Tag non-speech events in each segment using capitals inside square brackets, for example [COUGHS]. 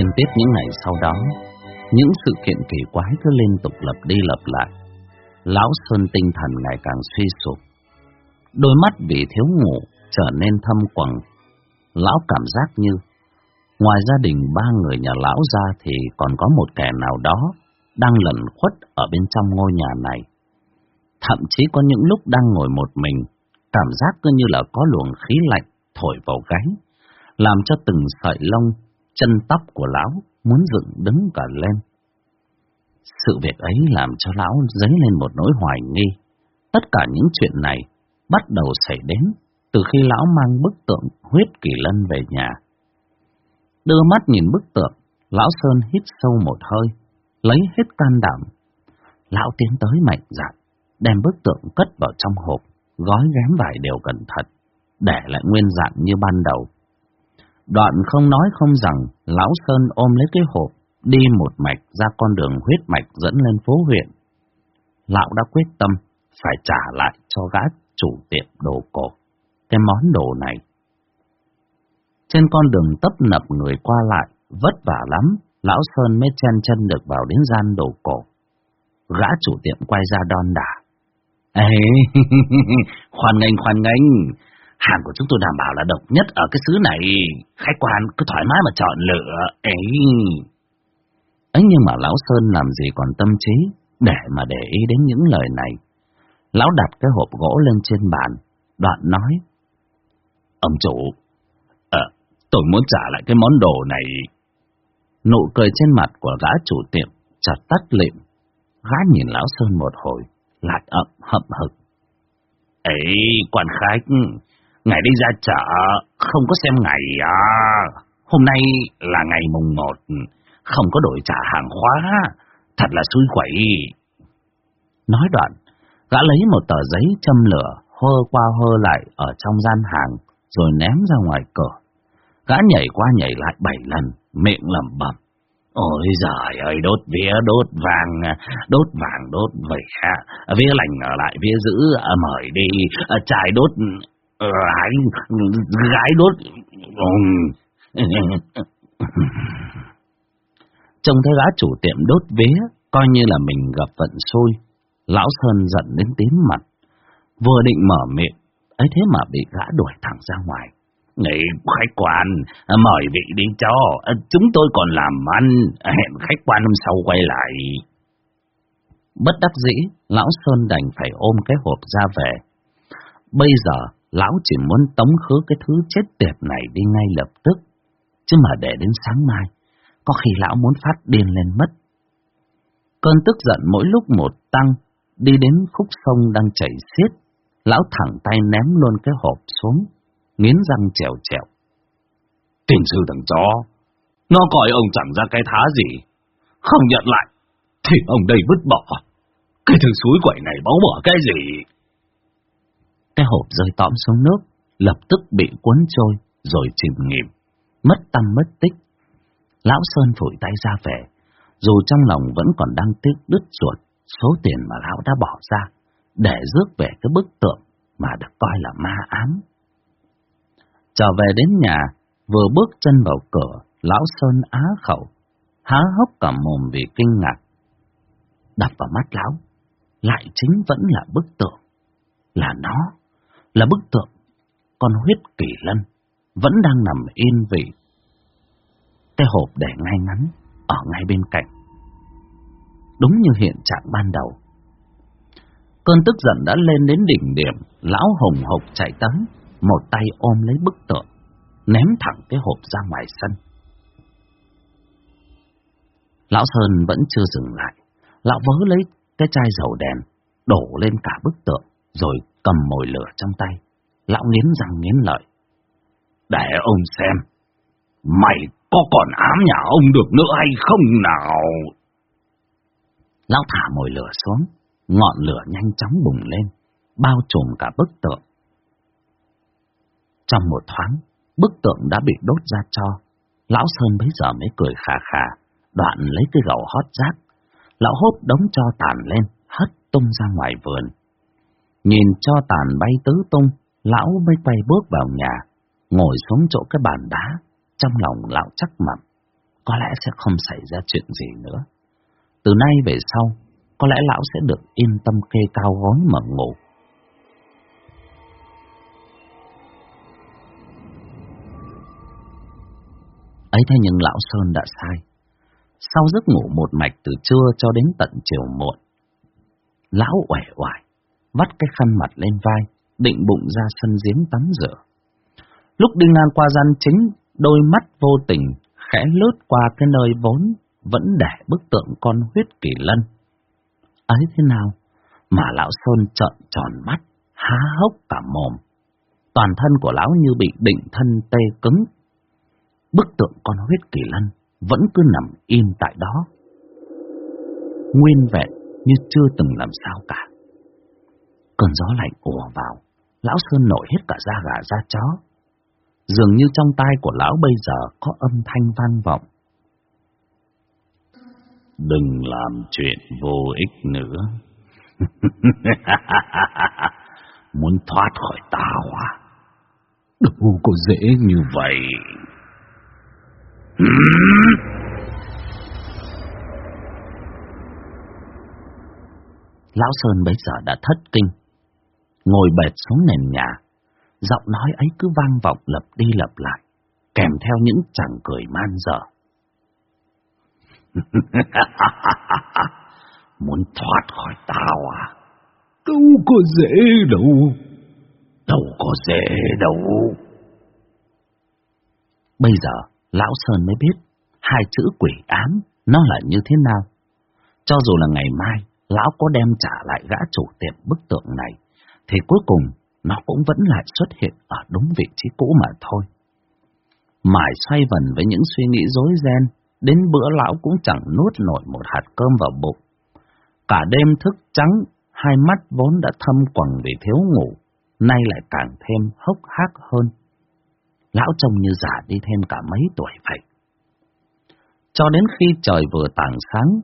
Liên tiếp những ngày sau đó, những sự kiện kỳ quái cứ liên tục lặp đi lặp lại. Lão Sơn tinh thần ngày càng suy sụp. Đôi mắt vì thiếu ngủ trở nên thâm quầng. Lão cảm giác như ngoài gia đình ba người nhà lão ra thì còn có một kẻ nào đó đang lẩn khuất ở bên trong ngôi nhà này. Thậm chí có những lúc đang ngồi một mình, cảm giác cứ như là có luồng khí lạnh thổi vào gáy, làm cho từng sợi lông, chân tóc của lão muốn dựng đứng cả lên. Sự việc ấy làm cho lão dấy lên một nỗi hoài nghi. Tất cả những chuyện này bắt đầu xảy đến từ khi lão mang bức tượng huyết kỳ lân về nhà. Đưa mắt nhìn bức tượng, lão Sơn hít sâu một hơi, lấy hết can đảm. Lão tiến tới mạnh dạn, đem bức tượng cất vào trong hộp, gói ghém vải đều cẩn thận, để lại nguyên dạng như ban đầu. Đoạn không nói không rằng, lão Sơn ôm lấy cái hộp, đi một mạch ra con đường huyết mạch dẫn lên phố huyện. Lão đã quyết tâm phải trả lại cho gã chủ tiệm đồ cổ, cái món đồ này. Trên con đường tấp nập người qua lại, vất vả lắm, lão Sơn mới chen chân được vào đến gian đồ cổ. Gã chủ tiệm quay ra đon đả. Ê, [LAUGHS] khoan nghênh khoan nghênh, hàng của chúng tôi đảm bảo là độc nhất ở cái xứ này, khách quan cứ thoải mái mà chọn lựa. Ấy. Ấy nhưng mà lão Sơn làm gì còn tâm trí để mà để ý đến những lời này. Lão đặt cái hộp gỗ lên trên bàn, đoạn nói. Ông chủ, à, tôi muốn trả lại cái món đồ này. Nụ cười trên mặt của gã chủ tiệm chợt tắt lịm. Gã nhìn lão Sơn một hồi, lại ậm hậm hực. Ấy, quan khách, ngày đi ra chợ, không có xem ngày à. Hôm nay là ngày mùng một, không có đổi trả hàng hóa, thật là xui quẩy. Nói đoạn, gã lấy một tờ giấy châm lửa, hơ qua hơ lại ở trong gian hàng, rồi ném ra ngoài cửa. Gã nhảy qua nhảy lại bảy lần, miệng lẩm bẩm. Ôi giời ơi, đốt vía, đốt vàng, đốt vàng, đốt vỉa, vía lành ở lại, vía giữ, ờ, mời đi, ờ, chài đốt, Ờ, gái, gái đốt. Trông thấy gã chủ tiệm đốt vía, coi như là mình gặp vận xui. Lão Sơn giận đến tím mặt, vừa định mở miệng, ấy thế mà bị gã đuổi thẳng ra ngoài. Này khách quan, mời vị đi cho, chúng tôi còn làm ăn, hẹn khách quan hôm sau quay lại. Bất đắc dĩ, Lão Sơn đành phải ôm cái hộp ra về. Bây giờ, Lão chỉ muốn tống khứ cái thứ chết tiệt này đi ngay lập tức, chứ mà để đến sáng mai, có khi Lão muốn phát điên lên mất. Cơn tức giận mỗi lúc một tăng, đi đến khúc sông đang chảy xiết, Lão thẳng tay ném luôn cái hộp xuống nghiến răng trèo trèo. Tiền sư thằng chó, nó coi ông chẳng ra cái thá gì, không nhận lại, thì ông đây vứt bỏ. Cái thằng suối quậy này báo bỏ cái gì? Cái hộp rơi tõm xuống nước, lập tức bị cuốn trôi, rồi chìm nghỉm, mất tâm mất tích. Lão Sơn phủi tay ra về, dù trong lòng vẫn còn đang tiếc đứt ruột số tiền mà lão đã bỏ ra, để rước về cái bức tượng mà được coi là ma ám. Trở về đến nhà, vừa bước chân vào cửa, lão Sơn á khẩu, há hốc cả mồm vì kinh ngạc. Đập vào mắt lão, lại chính vẫn là bức tượng. Là nó, là bức tượng, con huyết kỳ lân, vẫn đang nằm yên vị. Cái hộp để ngay ngắn, ở ngay bên cạnh. Đúng như hiện trạng ban đầu. Cơn tức giận đã lên đến đỉnh điểm, lão hồng hộc chạy tới, một tay ôm lấy bức tượng, ném thẳng cái hộp ra ngoài sân. Lão Sơn vẫn chưa dừng lại, lão vớ lấy cái chai dầu đèn, đổ lên cả bức tượng, rồi cầm mồi lửa trong tay. Lão nghiến răng nghiến lợi. Để ông xem, mày có còn ám nhà ông được nữa hay không nào? Lão thả mồi lửa xuống, ngọn lửa nhanh chóng bùng lên, bao trùm cả bức tượng. Trong một thoáng, bức tượng đã bị đốt ra cho. Lão Sơn bấy giờ mới cười khà khà, đoạn lấy cái gầu hót rác. Lão hốt đống cho tàn lên, hất tung ra ngoài vườn. Nhìn cho tàn bay tứ tung, lão mới quay bước vào nhà, ngồi xuống chỗ cái bàn đá, trong lòng lão chắc mặn có lẽ sẽ không xảy ra chuyện gì nữa. Từ nay về sau, có lẽ lão sẽ được yên tâm kê cao gối mà ngủ. ấy thế nhưng lão Sơn đã sai. Sau giấc ngủ một mạch từ trưa cho đến tận chiều muộn, lão uể oải, vắt cái khăn mặt lên vai, định bụng ra sân giếng tắm rửa. Lúc đi ngang qua gian chính, đôi mắt vô tình khẽ lướt qua cái nơi vốn vẫn để bức tượng con huyết kỳ lân. Ấy thế nào mà lão Sơn trợn tròn mắt, há hốc cả mồm. Toàn thân của lão như bị định thân tê cứng. Bức tượng con huyết kỳ lân vẫn cứ nằm im tại đó. Nguyên vẹn như chưa từng làm sao cả. Cơn gió lạnh ùa vào, lão Sơn nổi hết cả da gà da chó. Dường như trong tai của lão bây giờ có âm thanh vang vọng. Đừng làm chuyện vô ích nữa. [LAUGHS] Muốn thoát khỏi tao à? Đâu có dễ như vậy. Lão Sơn bây giờ đã thất kinh, ngồi bệt xuống nền nhà, giọng nói ấy cứ vang vọng lặp đi lặp lại, kèm theo những chàng cười man dở. [LAUGHS] Muốn thoát khỏi tao à? Đâu có dễ đâu. Đâu có dễ đâu. Bây giờ, Lão Sơn mới biết hai chữ quỷ ám nó là như thế nào. Cho dù là ngày mai, Lão có đem trả lại gã chủ tiệm bức tượng này, thì cuối cùng nó cũng vẫn lại xuất hiện ở đúng vị trí cũ mà thôi. Mải xoay vần với những suy nghĩ rối ren, đến bữa lão cũng chẳng nuốt nổi một hạt cơm vào bụng. Cả đêm thức trắng, hai mắt vốn đã thâm quầng vì thiếu ngủ, nay lại càng thêm hốc hác hơn. Lão trông như già đi thêm cả mấy tuổi vậy. Cho đến khi trời vừa tảng sáng,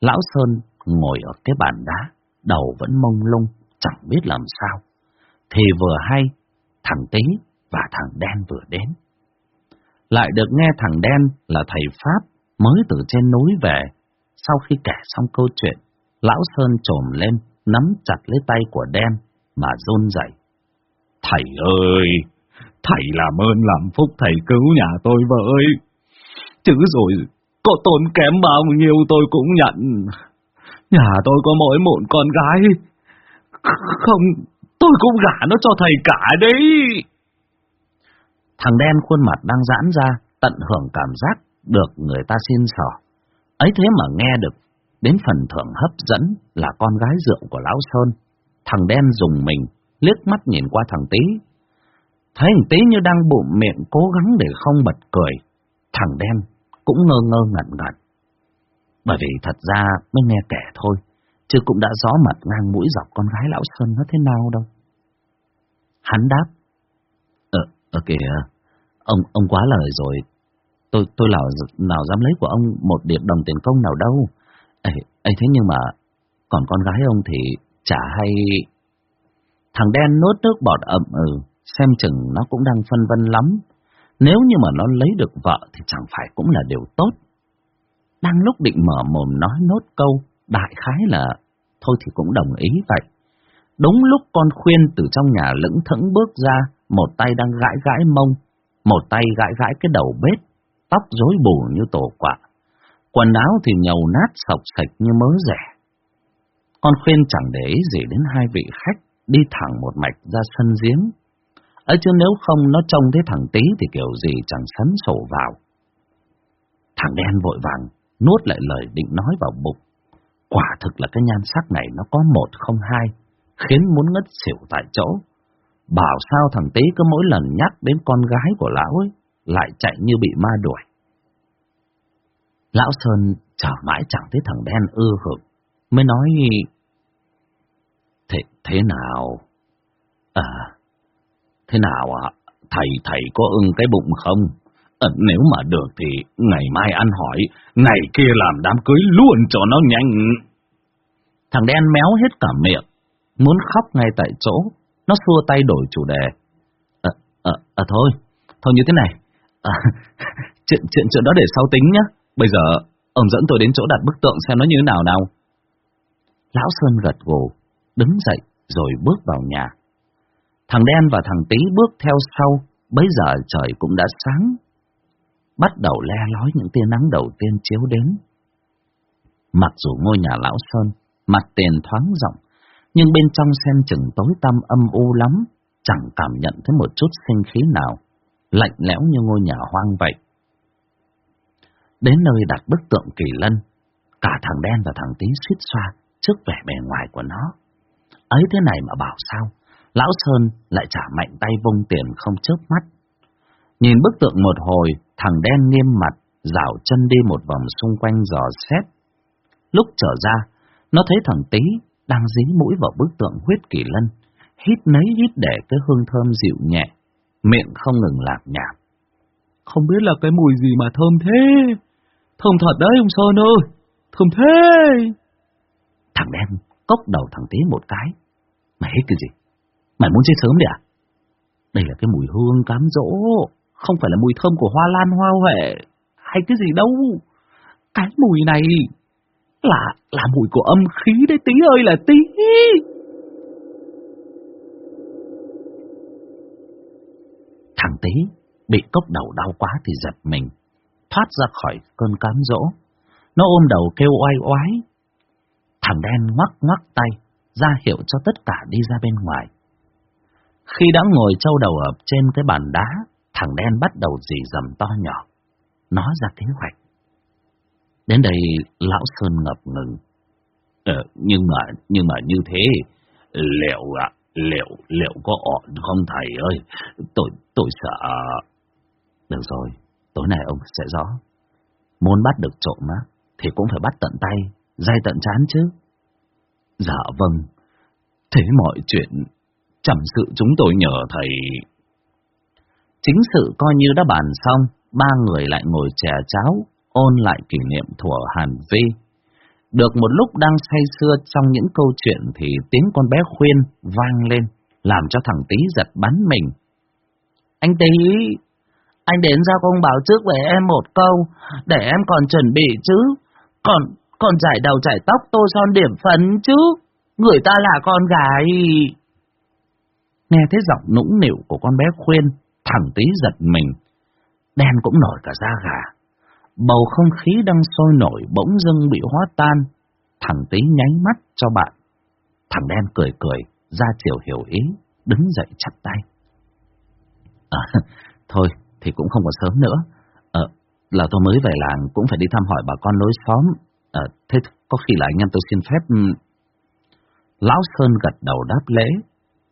Lão Sơn ngồi ở cái bàn đá, đầu vẫn mông lung, chẳng biết làm sao. Thì vừa hay, thằng Tý và thằng Đen vừa đến. Lại được nghe thằng Đen là thầy Pháp mới từ trên núi về. Sau khi kể xong câu chuyện, Lão Sơn trồm lên, nắm chặt lấy tay của Đen mà run rẩy. Thầy ơi, thầy làm ơn làm phúc thầy cứu nhà tôi với. Chứ rồi, có tốn kém bao nhiêu tôi cũng nhận. Nhà tôi có mỗi một con gái. Không, tôi cũng gả nó cho thầy cả đấy. Thằng đen khuôn mặt đang giãn ra, tận hưởng cảm giác được người ta xin sỏ. Ấy thế mà nghe được đến phần thưởng hấp dẫn là con gái rượu của Lão Sơn. Thằng đen dùng mình, liếc mắt nhìn qua thằng tí. Thấy thằng tí như đang bụng miệng cố gắng để không bật cười. Thằng đen cũng ngơ ngơ ngẩn ngẩn. Bởi vì thật ra mới nghe kể thôi, chứ cũng đã gió mặt ngang mũi dọc con gái lão Sơn nó thế nào đâu. Hắn đáp, Ờ, ờ kìa, ông, ông quá lời rồi, tôi tôi nào, nào dám lấy của ông một điểm đồng tiền công nào đâu. Ê, ê thế nhưng mà, còn con gái ông thì chả hay... Thằng đen nuốt nước bọt ậm ừ, xem chừng nó cũng đang phân vân lắm. Nếu như mà nó lấy được vợ thì chẳng phải cũng là điều tốt. Đang lúc định mở mồm nói nốt câu, đại khái là thôi thì cũng đồng ý vậy. Đúng lúc con khuyên từ trong nhà lững thững bước ra, một tay đang gãi gãi mông, một tay gãi gãi cái đầu bếp, tóc rối bù như tổ quạ. Quần áo thì nhầu nát sọc sạch như mớ rẻ. Con khuyên chẳng để ý gì đến hai vị khách, đi thẳng một mạch ra sân giếng. Ấy chứ nếu không nó trông thấy thằng tí thì kiểu gì chẳng sấn sổ vào. Thằng đen vội vàng nuốt lại lời định nói vào bụng. Quả thực là cái nhan sắc này nó có một không hai, khiến muốn ngất xỉu tại chỗ. Bảo sao thằng Tý cứ mỗi lần nhắc đến con gái của lão ấy, lại chạy như bị ma đuổi. Lão Sơn chờ mãi chẳng thấy thằng đen ưa hực, mới nói... Thế, thế nào? À, thế nào ạ? Thầy, thầy có ưng cái bụng không? Nếu mà được thì ngày mai ăn hỏi, ngày kia làm đám cưới luôn cho nó nhanh. Thằng đen méo hết cả miệng, muốn khóc ngay tại chỗ, nó xua tay đổi chủ đề. À, à, à thôi, thôi như thế này, à, [LAUGHS] chuyện, chuyện, chuyện đó để sau tính nhá, Bây giờ, ông dẫn tôi đến chỗ đặt bức tượng xem nó như thế nào nào. Lão Sơn gật gù, đứng dậy rồi bước vào nhà. Thằng đen và thằng tí bước theo sau, bấy giờ trời cũng đã sáng. Bắt đầu le lói những tia nắng đầu tiên chiếu đến. Mặc dù ngôi nhà lão Sơn, mặt tiền thoáng rộng, nhưng bên trong xem chừng tối tăm âm u lắm, chẳng cảm nhận thấy một chút sinh khí nào, lạnh lẽo như ngôi nhà hoang vậy. Đến nơi đặt bức tượng kỳ lân, cả thằng đen và thằng tí suýt xoa trước vẻ bề ngoài của nó. Ấy thế này mà bảo sao, Lão Sơn lại trả mạnh tay vung tiền không chớp mắt. Nhìn bức tượng một hồi, thằng đen nghiêm mặt, dạo chân đi một vòng xung quanh dò xét. Lúc trở ra, nó thấy thằng Tý đang dính mũi vào bức tượng huyết kỳ lân, hít nấy hít để cái hương thơm dịu nhẹ, miệng không ngừng lạc nhạp. Không biết là cái mùi gì mà thơm thế? Thơm thật đấy ông Sơn ơi, thơm thế! Thằng đen cốc đầu thằng Tý một cái. Mày hít cái gì? Mày muốn chết sớm đi à? Đây là cái mùi hương cám dỗ, không phải là mùi thơm của hoa lan hoa huệ, hay cái gì đâu. Cái mùi này là là mùi của âm khí đấy tí ơi là tí. Thằng tí bị cốc đầu đau quá thì giật mình, thoát ra khỏi cơn cám dỗ. Nó ôm đầu kêu oai oái. Thằng đen ngoắc ngoắc tay, ra hiệu cho tất cả đi ra bên ngoài. Khi đã ngồi trâu đầu ở trên cái bàn đá, thằng đen bắt đầu dì dầm to nhỏ, nói ra kế hoạch. Đến đây lão Sơn ngập ngừng. Ờ, nhưng mà, nhưng mà như thế, liệu ạ, liệu, liệu có ổn không thầy ơi? Tôi, tôi sợ... Được rồi, tối nay ông sẽ rõ. Muốn bắt được trộm á, thì cũng phải bắt tận tay, dây tận chán chứ. Dạ vâng, thế mọi chuyện chẳng sự chúng tôi nhờ thầy. Chính sự coi như đã bàn xong, ba người lại ngồi chè cháo, ôn lại kỷ niệm thuở Hàn Vi. Được một lúc đang say sưa trong những câu chuyện thì tiếng con bé khuyên vang lên, làm cho thằng Tý giật bắn mình. Anh Tý, anh đến ra công báo trước với em một câu, để em còn chuẩn bị chứ. Còn, còn giải đầu giải tóc tô son điểm phấn chứ. Người ta là con gái. Nghe thấy giọng nũng nịu của con bé khuyên, thằng tí giật mình. Đen cũng nổi cả da gà. Bầu không khí đang sôi nổi bỗng dưng bị hóa tan. Thằng tí nháy mắt cho bạn. Thằng đen cười cười, ra chiều hiểu ý, đứng dậy chặt tay. À, [LAUGHS] thôi, thì cũng không còn sớm nữa. À, là tôi mới về làng cũng phải đi thăm hỏi bà con lối xóm. À, thế có khi là anh em tôi xin phép... Lão Sơn gật đầu đáp lễ,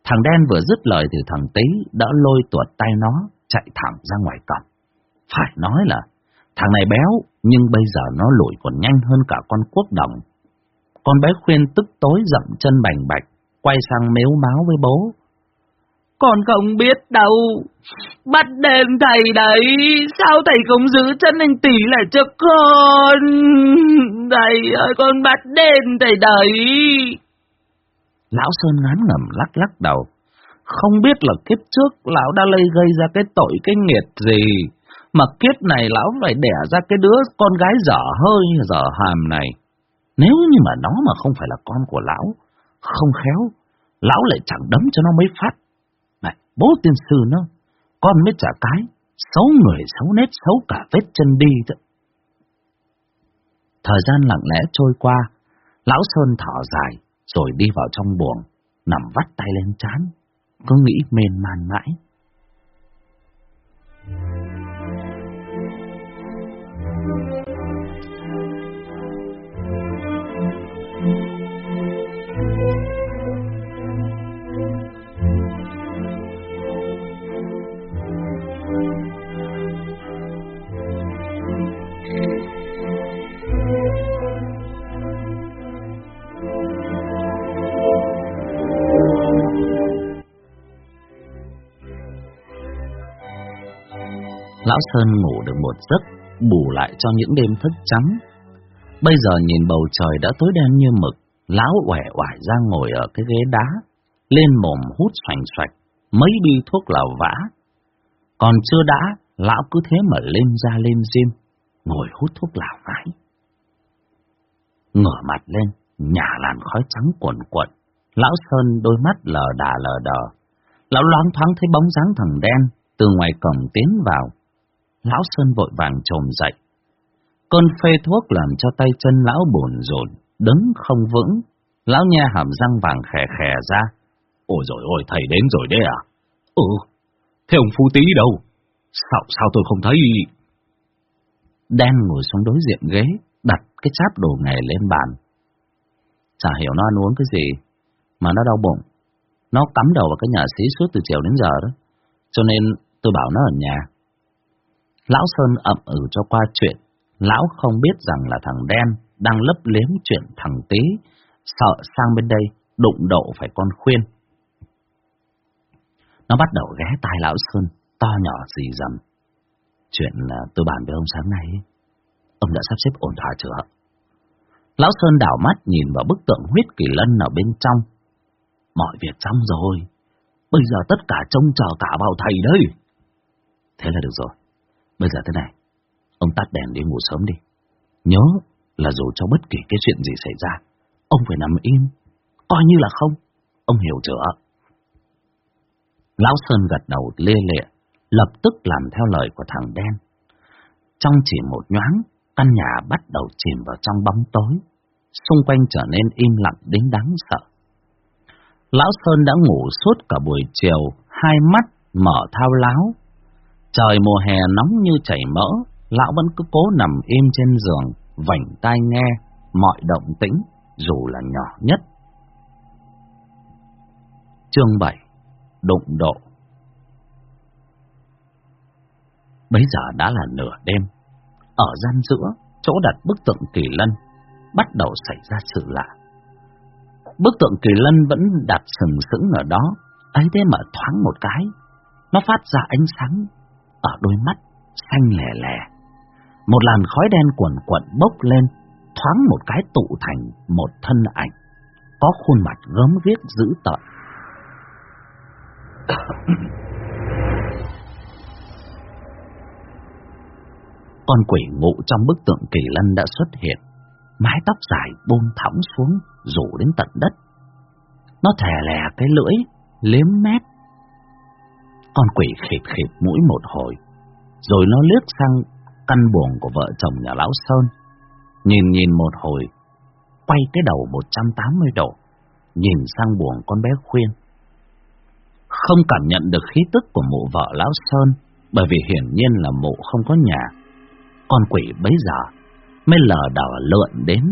Thằng đen vừa dứt lời thì thằng Tý đã lôi tuột tay nó, chạy thẳng ra ngoài cổng. Phải nói là, thằng này béo, nhưng bây giờ nó lùi còn nhanh hơn cả con quốc đồng. Con bé khuyên tức tối dậm chân bành bạch, quay sang mếu máu với bố. Con không biết đâu, bắt đền thầy đấy, sao thầy không giữ chân anh tỷ lại cho con? Thầy ơi, con bắt đền thầy đấy. Lão Sơn ngán ngẩm lắc lắc đầu. Không biết là kiếp trước lão đã lây gây ra cái tội cái nghiệt gì, mà kiếp này lão phải đẻ ra cái đứa con gái dở hơi dở hàm này. Nếu như mà nó mà không phải là con của lão, không khéo, lão lại chẳng đấm cho nó mấy phát. Này, bố tiên sư nó, con mới trả cái, xấu người xấu nét xấu cả vết chân đi thôi. Thời gian lặng lẽ trôi qua, lão Sơn thở dài, rồi đi vào trong buồng, nằm vắt tay lên chán, cứ nghĩ mên man mãi. Lão Sơn ngủ được một giấc, bù lại cho những đêm thức trắng. Bây giờ nhìn bầu trời đã tối đen như mực, lão quẻ oải ra ngồi ở cái ghế đá, lên mồm hút xoành xoạch, mấy bi thuốc lào vã. Còn chưa đã, lão cứ thế mà lên ra lên diêm, ngồi hút thuốc lào mãi. Ngửa mặt lên, nhà làn khói trắng cuộn cuộn. Lão Sơn đôi mắt lờ đà lờ đờ. Lão loáng thoáng thấy bóng dáng thằng đen từ ngoài cổng tiến vào. Lão Sơn vội vàng trồm dậy. Cơn phê thuốc làm cho tay chân lão bồn rộn, đứng không vững. Lão nha hàm răng vàng khè khè ra. Ôi rồi ôi, thầy đến rồi đấy à? Ừ, thế ông Phú Tý đâu? Sao, sao tôi không thấy... Đen ngồi xuống đối diện ghế, đặt cái cháp đồ nghề lên bàn. Chả hiểu nó ăn uống cái gì, mà nó đau bụng. Nó cắm đầu vào cái nhà xí suốt từ chiều đến giờ đó. Cho nên tôi bảo nó ở nhà. Lão Sơn ậm ừ cho qua chuyện. Lão không biết rằng là thằng đen đang lấp liếm chuyện thằng tí, sợ sang bên đây đụng độ phải con khuyên. Nó bắt đầu ghé tai lão Sơn, to nhỏ gì dầm. Chuyện là tôi bàn với ông sáng nay, ông đã sắp xếp ổn thỏa chưa? Lão Sơn đảo mắt nhìn vào bức tượng huyết kỳ lân ở bên trong. Mọi việc xong rồi, bây giờ tất cả trông chờ cả vào thầy đây. Thế là được rồi, bây giờ thế này, ông tắt đèn đi ngủ sớm đi. Nhớ là dù cho bất kỳ cái chuyện gì xảy ra, ông phải nằm im, coi như là không. Ông hiểu chưa? Lão Sơn gật đầu lê lệ, lập tức làm theo lời của thằng đen. Trong chỉ một nhoáng, căn nhà bắt đầu chìm vào trong bóng tối, xung quanh trở nên im lặng đến đáng sợ. Lão Sơn đã ngủ suốt cả buổi chiều, hai mắt mở thao láo. Trời mùa hè nóng như chảy mỡ, lão vẫn cứ cố nằm im trên giường, vảnh tai nghe mọi động tĩnh, dù là nhỏ nhất. Chương 7 Đụng độ Bây giờ đã là nửa đêm, ở gian giữa, chỗ đặt bức tượng kỳ lân, bắt đầu xảy ra sự lạ. Bức tượng kỳ lân vẫn đặt sừng sững ở đó, ấy thế mà thoáng một cái, nó phát ra ánh sáng ở đôi mắt xanh lè lè. Một làn khói đen quẩn cuộn bốc lên, thoáng một cái tụ thành một thân ảnh, có khuôn mặt gớm ghiếc dữ tợn. [COUGHS] Con quỷ ngụ trong bức tượng kỳ lân đã xuất hiện, mái tóc dài buông thõng xuống, rủ đến tận đất. Nó thè lè cái lưỡi, liếm mép. Con quỷ khịt khịt mũi một hồi, rồi nó lướt sang căn buồng của vợ chồng nhà Lão Sơn. Nhìn nhìn một hồi, quay cái đầu 180 độ, nhìn sang buồng con bé Khuyên. Không cảm nhận được khí tức của mụ vợ Lão Sơn, bởi vì hiển nhiên là mụ không có nhà con quỷ bấy giờ mới lờ đờ lượn đến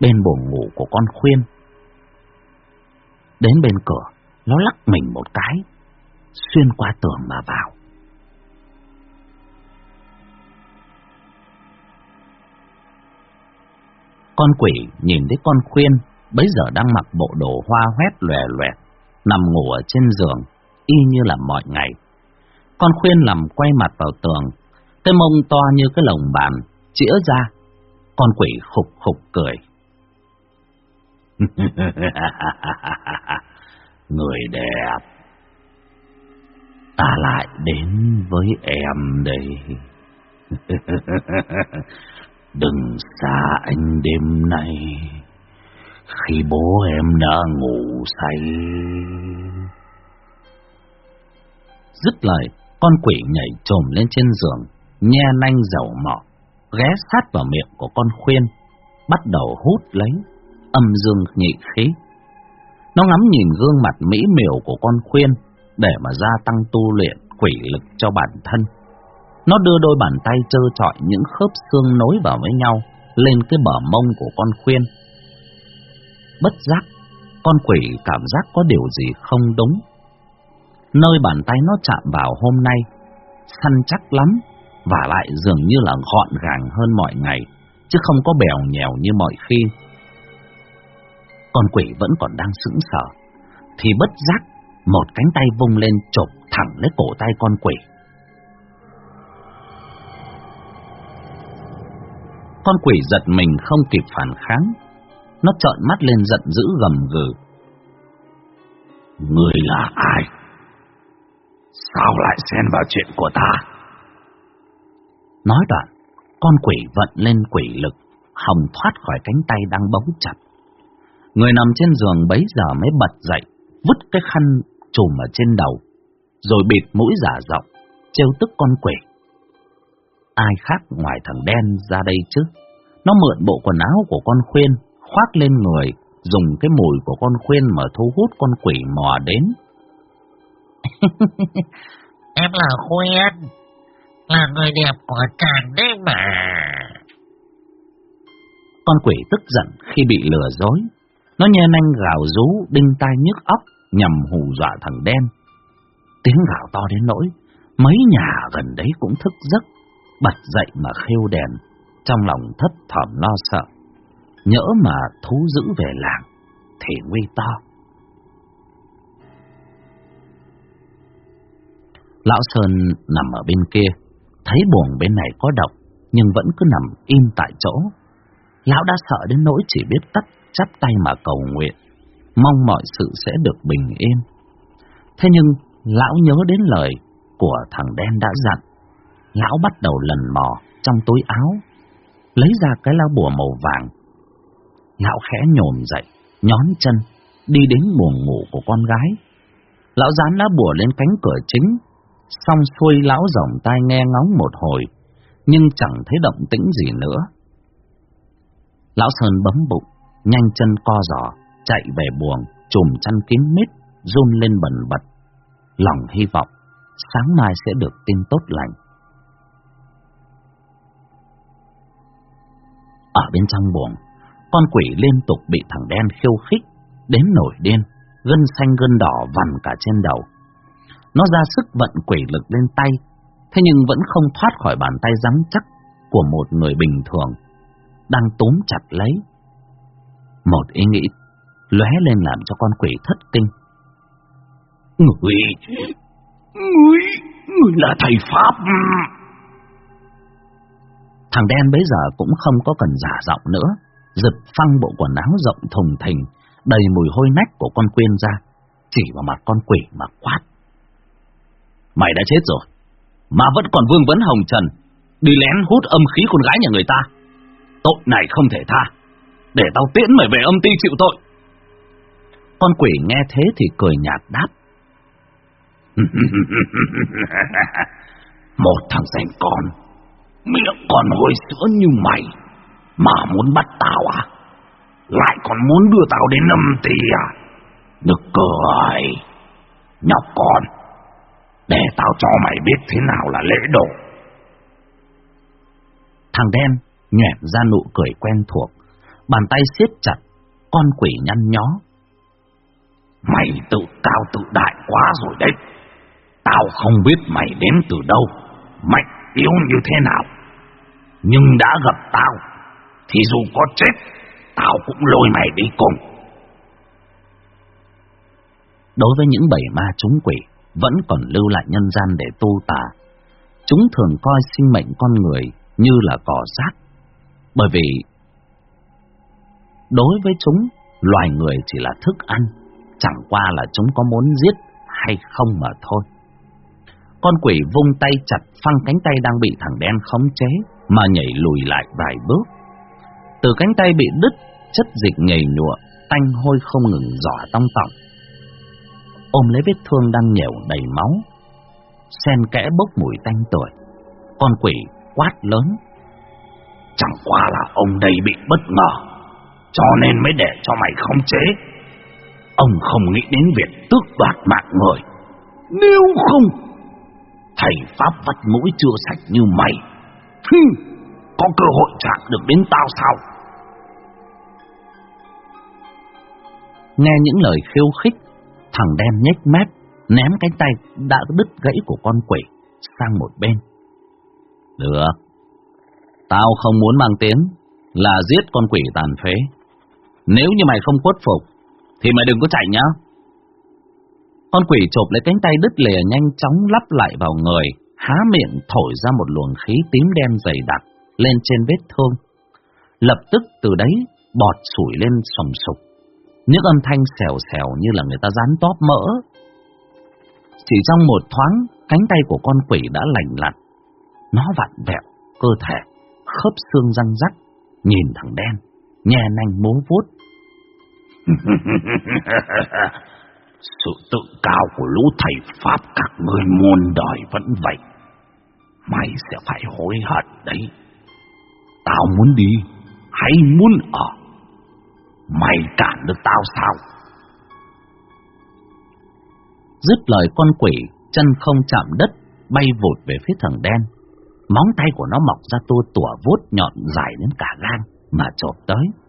bên buồng ngủ của con khuyên. Đến bên cửa, nó lắc mình một cái, xuyên qua tường mà vào. Con quỷ nhìn thấy con khuyên, bấy giờ đang mặc bộ đồ hoa hoét lòe loẹt, nằm ngủ ở trên giường, y như là mọi ngày. Con khuyên nằm quay mặt vào tường, cái mông to như cái lồng bàn, chĩa ra, con quỷ khục khục cười. [LAUGHS] Người đẹp, ta lại đến với em đây. [LAUGHS] Đừng xa anh đêm nay, khi bố em đã ngủ say. Dứt lời, con quỷ nhảy trồm lên trên giường, nhe nanh dầu mọ, ghé sát vào miệng của con khuyên, bắt đầu hút lấy, âm dương nhị khí. Nó ngắm nhìn gương mặt mỹ miều của con khuyên để mà gia tăng tu luyện quỷ lực cho bản thân. Nó đưa đôi bàn tay trơ trọi những khớp xương nối vào với nhau lên cái bờ mông của con khuyên. Bất giác, con quỷ cảm giác có điều gì không đúng. Nơi bàn tay nó chạm vào hôm nay, săn chắc lắm và lại dường như là gọn gàng hơn mọi ngày, chứ không có bèo nhèo như mọi khi. Con quỷ vẫn còn đang sững sờ, thì bất giác một cánh tay vung lên chộp thẳng lấy cổ tay con quỷ. Con quỷ giật mình không kịp phản kháng, nó trợn mắt lên giận dữ gầm gừ. Người là ai? Sao lại xen vào chuyện của ta? Nói đoạn, Con quỷ vận lên quỷ lực, hồng thoát khỏi cánh tay đang bấu chặt. Người nằm trên giường bấy giờ mới bật dậy, vứt cái khăn trùm ở trên đầu, rồi bịt mũi giả giọng, trêu tức con quỷ. Ai khác ngoài thằng đen ra đây chứ? Nó mượn bộ quần áo của con khuyên, khoác lên người, dùng cái mùi của con khuyên mà thu hút con quỷ mò đến. [LAUGHS] em là khuyên, là người đẹp của chàng đấy mà. Con quỷ tức giận khi bị lừa dối. Nó nhê nanh gào rú, đinh tai nhức óc, nhằm hù dọa thằng đen. Tiếng gào to đến nỗi, mấy nhà gần đấy cũng thức giấc, bật dậy mà khêu đèn, trong lòng thất thỏm lo sợ. Nhỡ mà thú dữ về làng, thì nguy to. Lão Sơn nằm ở bên kia, thấy buồng bên này có động, nhưng vẫn cứ nằm im tại chỗ. Lão đã sợ đến nỗi chỉ biết tắt chắp tay mà cầu nguyện, mong mọi sự sẽ được bình yên. Thế nhưng, lão nhớ đến lời của thằng đen đã dặn. Lão bắt đầu lần mò trong túi áo, lấy ra cái lao bùa màu vàng. Lão khẽ nhổm dậy, nhón chân, đi đến buồng ngủ của con gái. Lão dán lá bùa lên cánh cửa chính, xong xuôi lão rộng tai nghe ngóng một hồi, nhưng chẳng thấy động tĩnh gì nữa. Lão Sơn bấm bụng, nhanh chân co giò, chạy về buồng, chùm chăn kín mít, run lên bần bật. Lòng hy vọng, sáng mai sẽ được tin tốt lành. Ở bên trong buồng, con quỷ liên tục bị thằng đen khiêu khích, đến nổi điên, gân xanh gân đỏ vằn cả trên đầu. Nó ra sức vận quỷ lực lên tay, thế nhưng vẫn không thoát khỏi bàn tay rắn chắc của một người bình thường, đang túm chặt lấy. Một ý nghĩ lóe lên làm cho con quỷ thất kinh. Người, người, người là thầy Pháp. Thằng đen bấy giờ cũng không có cần giả giọng nữa, giật phăng bộ quần áo rộng thùng thình, đầy mùi hôi nách của con quyên ra, chỉ vào mặt con quỷ mà quát. Mày đã chết rồi, mà vẫn còn vương vấn hồng trần, đi lén hút âm khí con gái nhà người ta. Tội này không thể tha, để tao tiễn mày về âm ti chịu tội. Con quỷ nghe thế thì cười nhạt đáp. [LAUGHS] Một thằng rảnh con, miệng còn hôi sữa như mày, mà muốn bắt tao à? Lại còn muốn đưa tao đến âm ti à? Được cười, nhóc con, để tao cho mày biết thế nào là lễ độ. Thằng đen nhoẻn ra nụ cười quen thuộc, bàn tay siết chặt, con quỷ nhăn nhó. Mày tự cao tự đại quá rồi đấy. Tao không biết mày đến từ đâu, mạnh yếu như thế nào. Nhưng đã gặp tao, thì dù có chết, tao cũng lôi mày đi cùng. Đối với những bảy ma chúng quỷ, vẫn còn lưu lại nhân gian để tu tà. Chúng thường coi sinh mệnh con người như là cỏ rác. Bởi vì đối với chúng, loài người chỉ là thức ăn, chẳng qua là chúng có muốn giết hay không mà thôi. Con quỷ vung tay chặt phăng cánh tay đang bị thằng đen khống chế, mà nhảy lùi lại vài bước. Từ cánh tay bị đứt, chất dịch nhầy nhụa, tanh hôi không ngừng dọa tông tọng. Ôm lấy vết thương đang nhèo đầy máu, sen kẽ bốc mùi tanh tuổi. Con quỷ quát lớn. Chẳng qua là ông đây bị bất ngờ, cho nên mới để cho mày không chế. Ông không nghĩ đến việc tước đoạt mạng người. Nếu không, thầy Pháp vắt mũi chưa sạch như mày. Hừ, có cơ hội chạm được đến tao sao? Nghe những lời khiêu khích, thằng đen nhếch mép, ném cánh tay đã đứt gãy của con quỷ sang một bên. Được, tao không muốn mang tiếng là giết con quỷ tàn phế. Nếu như mày không khuất phục, thì mày đừng có chạy nhá. Con quỷ chộp lấy cánh tay đứt lìa nhanh chóng lắp lại vào người, há miệng thổi ra một luồng khí tím đen dày đặc lên trên vết thương. Lập tức từ đấy bọt sủi lên sầm sục. Những âm thanh xèo xèo như là người ta dán tóp mỡ. Chỉ trong một thoáng, cánh tay của con quỷ đã lành lặn. Nó vặn vẹo, cơ thể, khớp xương răng rắc, nhìn thằng đen, nhè nanh múa vuốt. [LAUGHS] Sự tự cao của lũ thầy Pháp các ngươi muôn đời vẫn vậy. Mày sẽ phải hối hận đấy. Tao muốn đi, hay muốn ở. Mày cản được tao sao? Dứt lời con quỷ, chân không chạm đất, bay vụt về phía thằng đen. Móng tay của nó mọc ra tua tủa vuốt nhọn dài đến cả gan mà chộp tới.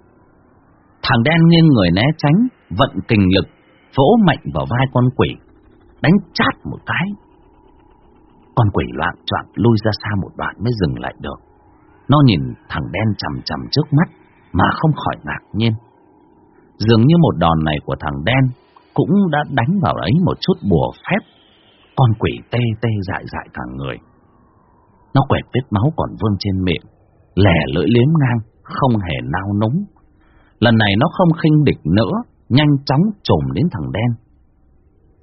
Thằng đen nghiêng người né tránh, vận kình lực, vỗ mạnh vào vai con quỷ, đánh chát một cái. Con quỷ loạn choạng lui ra xa một đoạn mới dừng lại được. Nó nhìn thằng đen chầm chầm trước mắt mà không khỏi ngạc nhiên. Dường như một đòn này của thằng đen cũng đã đánh vào ấy một chút bùa phép. Con quỷ tê tê dại dại cả người. Nó quẹt vết máu còn vương trên miệng, lẻ lưỡi liếm ngang, không hề nao núng. Lần này nó không khinh địch nữa, nhanh chóng trồm đến thằng đen.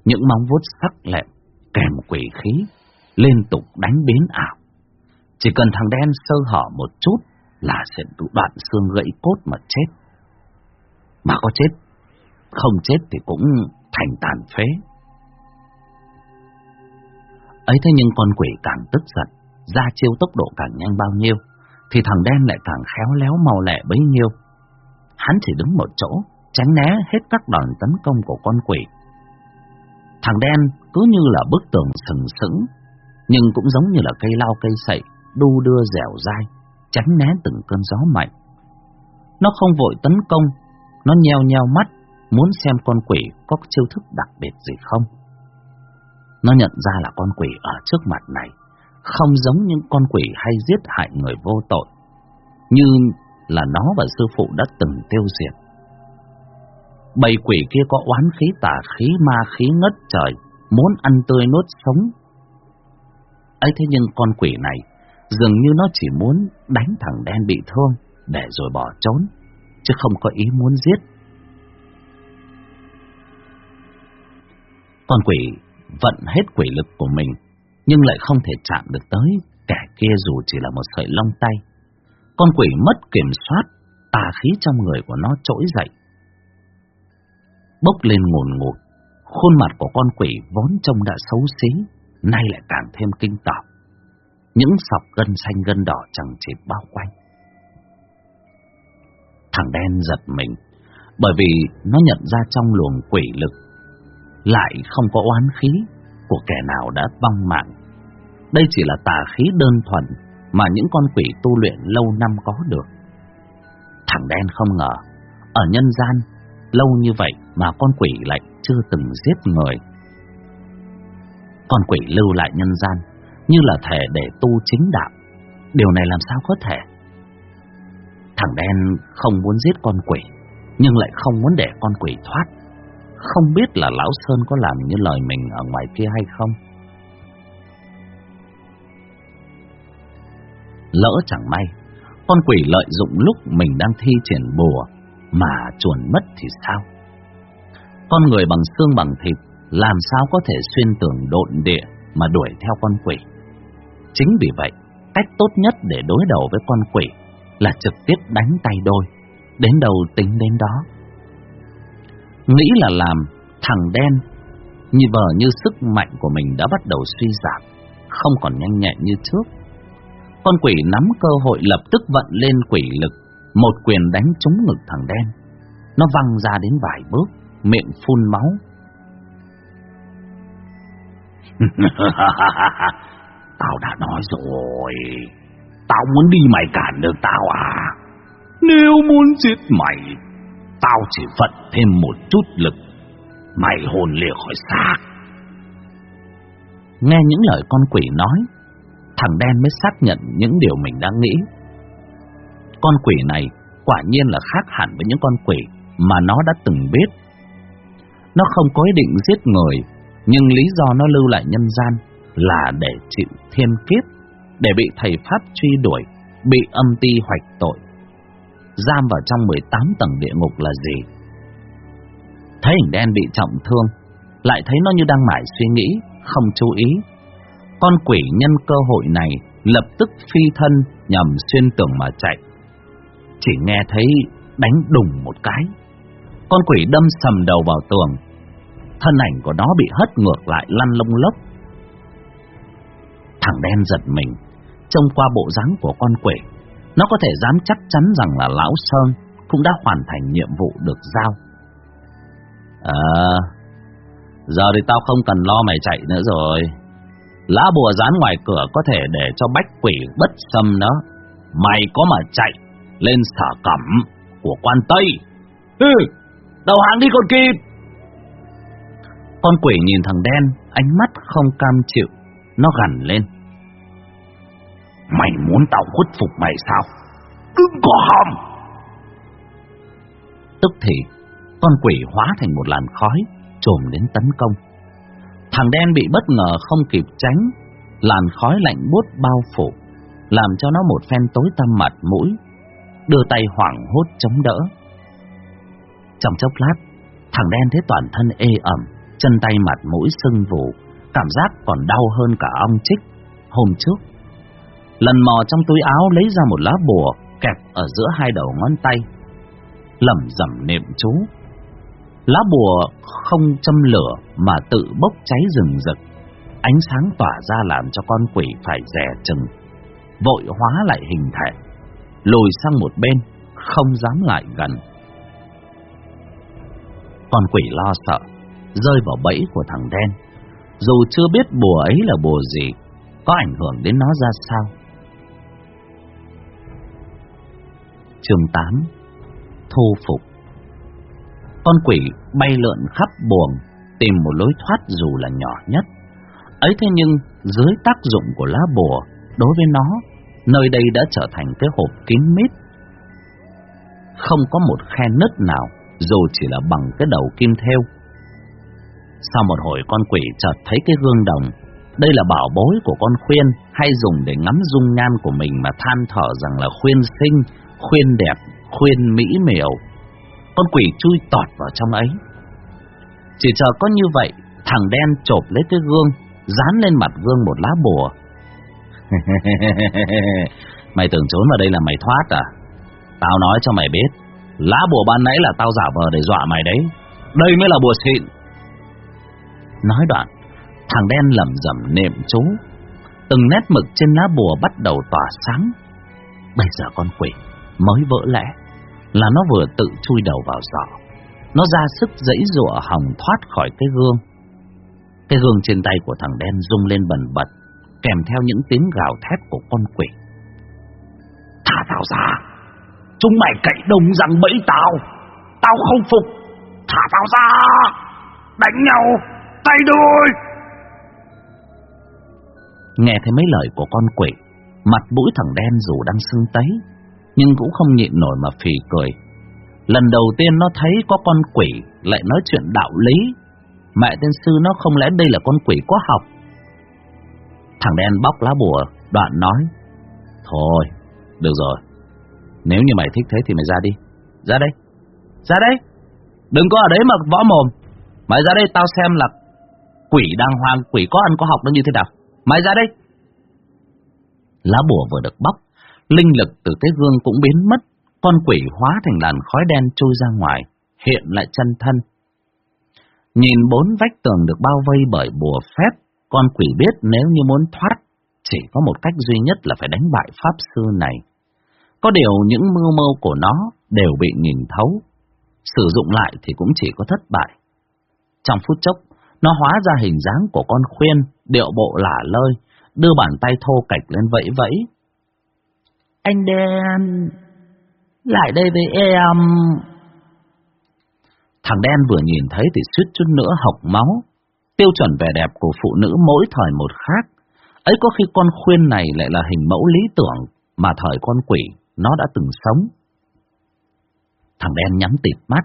Những móng vuốt sắc lẹm, kèm quỷ khí, liên tục đánh biến ảo. Chỉ cần thằng đen sơ hở một chút là sẽ tụ đoạn xương gãy cốt mà chết. Mà có chết, không chết thì cũng thành tàn phế. Ấy thế nhưng con quỷ càng tức giận, ra chiêu tốc độ càng nhanh bao nhiêu, thì thằng đen lại càng khéo léo màu lẹ bấy nhiêu. Hắn chỉ đứng một chỗ, tránh né hết các đòn tấn công của con quỷ. Thằng đen cứ như là bức tường sừng sững, nhưng cũng giống như là cây lao cây sậy, đu đưa dẻo dai, tránh né từng cơn gió mạnh. Nó không vội tấn công, nó nheo nheo mắt, muốn xem con quỷ có chiêu thức đặc biệt gì không. Nó nhận ra là con quỷ ở trước mặt này không giống những con quỷ hay giết hại người vô tội, như là nó và sư phụ đã từng tiêu diệt. Bầy quỷ kia có oán khí tà khí ma khí ngất trời, muốn ăn tươi nuốt sống. ấy thế nhưng con quỷ này dường như nó chỉ muốn đánh thằng đen bị thương để rồi bỏ trốn, chứ không có ý muốn giết. Con quỷ vận hết quỷ lực của mình, nhưng lại không thể chạm được tới kẻ kia dù chỉ là một sợi lông tay. Con quỷ mất kiểm soát, tà khí trong người của nó trỗi dậy. Bốc lên ngồn ngụt, khuôn mặt của con quỷ vốn trông đã xấu xí, nay lại càng thêm kinh tởm. Những sọc gân xanh gân đỏ chẳng chịt bao quanh. Thằng đen giật mình, bởi vì nó nhận ra trong luồng quỷ lực lại không có oán khí của kẻ nào đã băng mạng. Đây chỉ là tà khí đơn thuần mà những con quỷ tu luyện lâu năm có được. Thằng đen không ngờ, ở nhân gian lâu như vậy mà con quỷ lại chưa từng giết người. Con quỷ lưu lại nhân gian như là thể để tu chính đạo. Điều này làm sao có thể? Thằng đen không muốn giết con quỷ, nhưng lại không muốn để con quỷ thoát. Không biết là Lão Sơn có làm như lời mình ở ngoài kia hay không? Lỡ chẳng may, con quỷ lợi dụng lúc mình đang thi triển bùa mà chuồn mất thì sao? Con người bằng xương bằng thịt làm sao có thể xuyên tường độn địa mà đuổi theo con quỷ? Chính vì vậy, cách tốt nhất để đối đầu với con quỷ là trực tiếp đánh tay đôi, đến đầu tính đến đó. Nghĩ là làm thằng đen, như vờ như sức mạnh của mình đã bắt đầu suy giảm, không còn nhanh nhẹn như trước. Con quỷ nắm cơ hội lập tức vận lên quỷ lực, một quyền đánh trúng ngực thằng đen. Nó văng ra đến vài bước, miệng phun máu. [LAUGHS] tao đã nói rồi, tao muốn đi mày cản được tao à? Nếu muốn giết mày, tao chỉ vận thêm một chút lực, mày hồn lìa khỏi xác. Nghe những lời con quỷ nói, thằng đen mới xác nhận những điều mình đang nghĩ. Con quỷ này quả nhiên là khác hẳn với những con quỷ mà nó đã từng biết. Nó không có ý định giết người, nhưng lý do nó lưu lại nhân gian là để chịu thiên kiếp, để bị thầy Pháp truy đuổi, bị âm ti hoạch tội. Giam vào trong 18 tầng địa ngục là gì? Thấy hình đen bị trọng thương, lại thấy nó như đang mải suy nghĩ, không chú ý. Con quỷ nhân cơ hội này lập tức phi thân nhằm xuyên tường mà chạy. Chỉ nghe thấy đánh đùng một cái. Con quỷ đâm sầm đầu vào tường. Thân ảnh của nó bị hất ngược lại lăn lông lốc. Thằng đen giật mình, trông qua bộ dáng của con quỷ. Nó có thể dám chắc chắn rằng là Lão Sơn cũng đã hoàn thành nhiệm vụ được giao. À, giờ thì tao không cần lo mày chạy nữa rồi. Lá bùa dán ngoài cửa có thể để cho bách quỷ bất xâm nó. Mày có mà chạy lên sở cẩm của quan Tây. Ừ, đầu hàng đi con kịp. Con quỷ nhìn thằng đen, ánh mắt không cam chịu, nó gằn lên. Mày muốn tao khuất phục mày sao? cứng có hòng! Tức thì, con quỷ hóa thành một làn khói, trồm đến tấn công. Thằng đen bị bất ngờ không kịp tránh, làn khói lạnh buốt bao phủ, làm cho nó một phen tối tăm mặt mũi, đưa tay hoảng hốt chống đỡ. Trong chốc lát, thằng đen thấy toàn thân ê ẩm, chân tay mặt mũi sưng vù, cảm giác còn đau hơn cả ong chích hôm trước. Lần mò trong túi áo lấy ra một lá bùa kẹp ở giữa hai đầu ngón tay, lẩm rẩm niệm chú Lá bùa không châm lửa mà tự bốc cháy rừng rực. Ánh sáng tỏa ra làm cho con quỷ phải rè chừng. Vội hóa lại hình thể. Lùi sang một bên, không dám lại gần. Con quỷ lo sợ, rơi vào bẫy của thằng đen. Dù chưa biết bùa ấy là bùa gì, có ảnh hưởng đến nó ra sao. Chương 8 Thu phục con quỷ bay lượn khắp buồng, tìm một lối thoát dù là nhỏ nhất. Ấy thế nhưng, dưới tác dụng của lá bùa, đối với nó, nơi đây đã trở thành cái hộp kín mít. Không có một khe nứt nào, dù chỉ là bằng cái đầu kim thêu. Sau một hồi con quỷ chợt thấy cái gương đồng, đây là bảo bối của con khuyên, hay dùng để ngắm dung nhan của mình mà than thở rằng là khuyên sinh, khuyên đẹp, khuyên mỹ miều con quỷ chui tọt vào trong ấy. Chỉ chờ có như vậy, thằng đen chộp lấy cái gương, dán lên mặt gương một lá bùa. [LAUGHS] mày tưởng trốn vào đây là mày thoát à? Tao nói cho mày biết, lá bùa ban nãy là tao giả vờ để dọa mày đấy. Đây mới là bùa xịn. Nói đoạn, thằng đen lẩm rẩm niệm chú. Từng nét mực trên lá bùa bắt đầu tỏa sáng. Bây giờ con quỷ mới vỡ lẽ là nó vừa tự chui đầu vào giỏ. Nó ra sức dãy rụa hòng thoát khỏi cái gương. Cái gương trên tay của thằng đen rung lên bần bật, kèm theo những tiếng gào thét của con quỷ. Thả tao ra! Chúng mày cậy đồng rằng bẫy tao! Tao không phục! Thả tao ra! Đánh nhau! Tay đôi! Nghe thấy mấy lời của con quỷ, mặt mũi thằng đen dù đang sưng tấy, nhưng cũng không nhịn nổi mà phì cười. Lần đầu tiên nó thấy có con quỷ lại nói chuyện đạo lý. Mẹ tiên sư nó không lẽ đây là con quỷ có học. Thằng đen bóc lá bùa, đoạn nói. Thôi, được rồi. Nếu như mày thích thế thì mày ra đi. Ra đây. Ra đây. Đừng có ở đấy mà võ mồm. Mày ra đây tao xem là quỷ đang hoang, quỷ có ăn có học nó như thế nào. Mày ra đây. Lá bùa vừa được bóc Linh lực từ cái gương cũng biến mất, con quỷ hóa thành làn khói đen trôi ra ngoài, hiện lại chân thân. Nhìn bốn vách tường được bao vây bởi bùa phép, con quỷ biết nếu như muốn thoát, chỉ có một cách duy nhất là phải đánh bại pháp sư này. Có điều những mưu mâu của nó đều bị nhìn thấu, sử dụng lại thì cũng chỉ có thất bại. Trong phút chốc, nó hóa ra hình dáng của con khuyên, điệu bộ lả lơi, đưa bàn tay thô cạch lên vẫy vẫy, anh đen, lại đây với em. Thằng đen vừa nhìn thấy thì suýt chút nữa học máu. Tiêu chuẩn vẻ đẹp của phụ nữ mỗi thời một khác. Ấy có khi con khuyên này lại là hình mẫu lý tưởng mà thời con quỷ nó đã từng sống. Thằng đen nhắm tịt mắt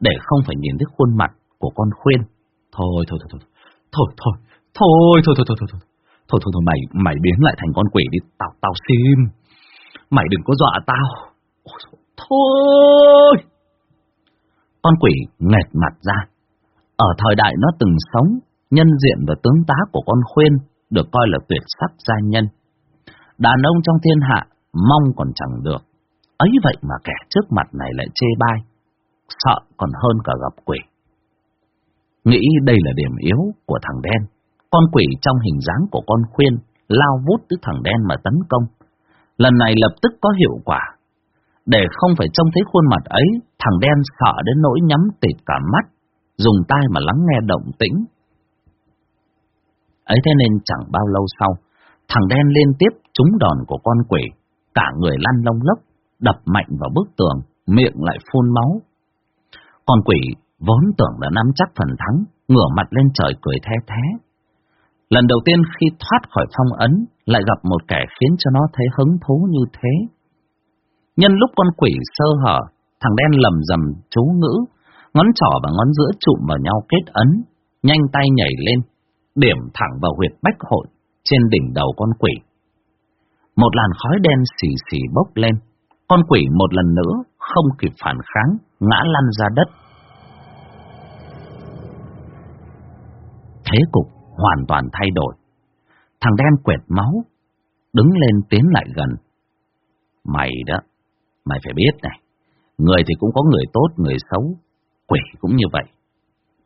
để không phải nhìn thấy khuôn mặt của con khuyên. Thôi thôi thôi thôi. Thôi thôi. Thôi thôi thôi thôi thôi. Thôi thôi thôi mày mày biến lại thành con quỷ đi, tao tao xin. Mày đừng có dọa tao. Thôi! Con quỷ nghẹt mặt ra. Ở thời đại nó từng sống, nhân diện và tướng tá của con khuyên được coi là tuyệt sắc gia nhân. Đàn ông trong thiên hạ mong còn chẳng được. Ấy vậy mà kẻ trước mặt này lại chê bai. Sợ còn hơn cả gặp quỷ. Nghĩ đây là điểm yếu của thằng đen. Con quỷ trong hình dáng của con khuyên lao vút tới thằng đen mà tấn công. Lần này lập tức có hiệu quả. Để không phải trông thấy khuôn mặt ấy, thằng đen sợ đến nỗi nhắm tịt cả mắt, dùng tai mà lắng nghe động tĩnh. Ấy thế nên chẳng bao lâu sau, thằng đen liên tiếp trúng đòn của con quỷ, cả người lăn lông lốc, đập mạnh vào bức tường, miệng lại phun máu. Con quỷ vốn tưởng đã nắm chắc phần thắng, ngửa mặt lên trời cười the thế. Lần đầu tiên khi thoát khỏi phong ấn, lại gặp một kẻ khiến cho nó thấy hứng thú như thế. Nhân lúc con quỷ sơ hở, thằng đen lầm rầm chú ngữ, ngón trỏ và ngón giữa trụm vào nhau kết ấn, nhanh tay nhảy lên, điểm thẳng vào huyệt bách hội trên đỉnh đầu con quỷ. Một làn khói đen xì xì bốc lên, con quỷ một lần nữa không kịp phản kháng, ngã lăn ra đất. Thế cục hoàn toàn thay đổi. Thằng đen quẹt máu, đứng lên tiến lại gần. Mày đó, mày phải biết này, người thì cũng có người tốt, người xấu, quỷ cũng như vậy.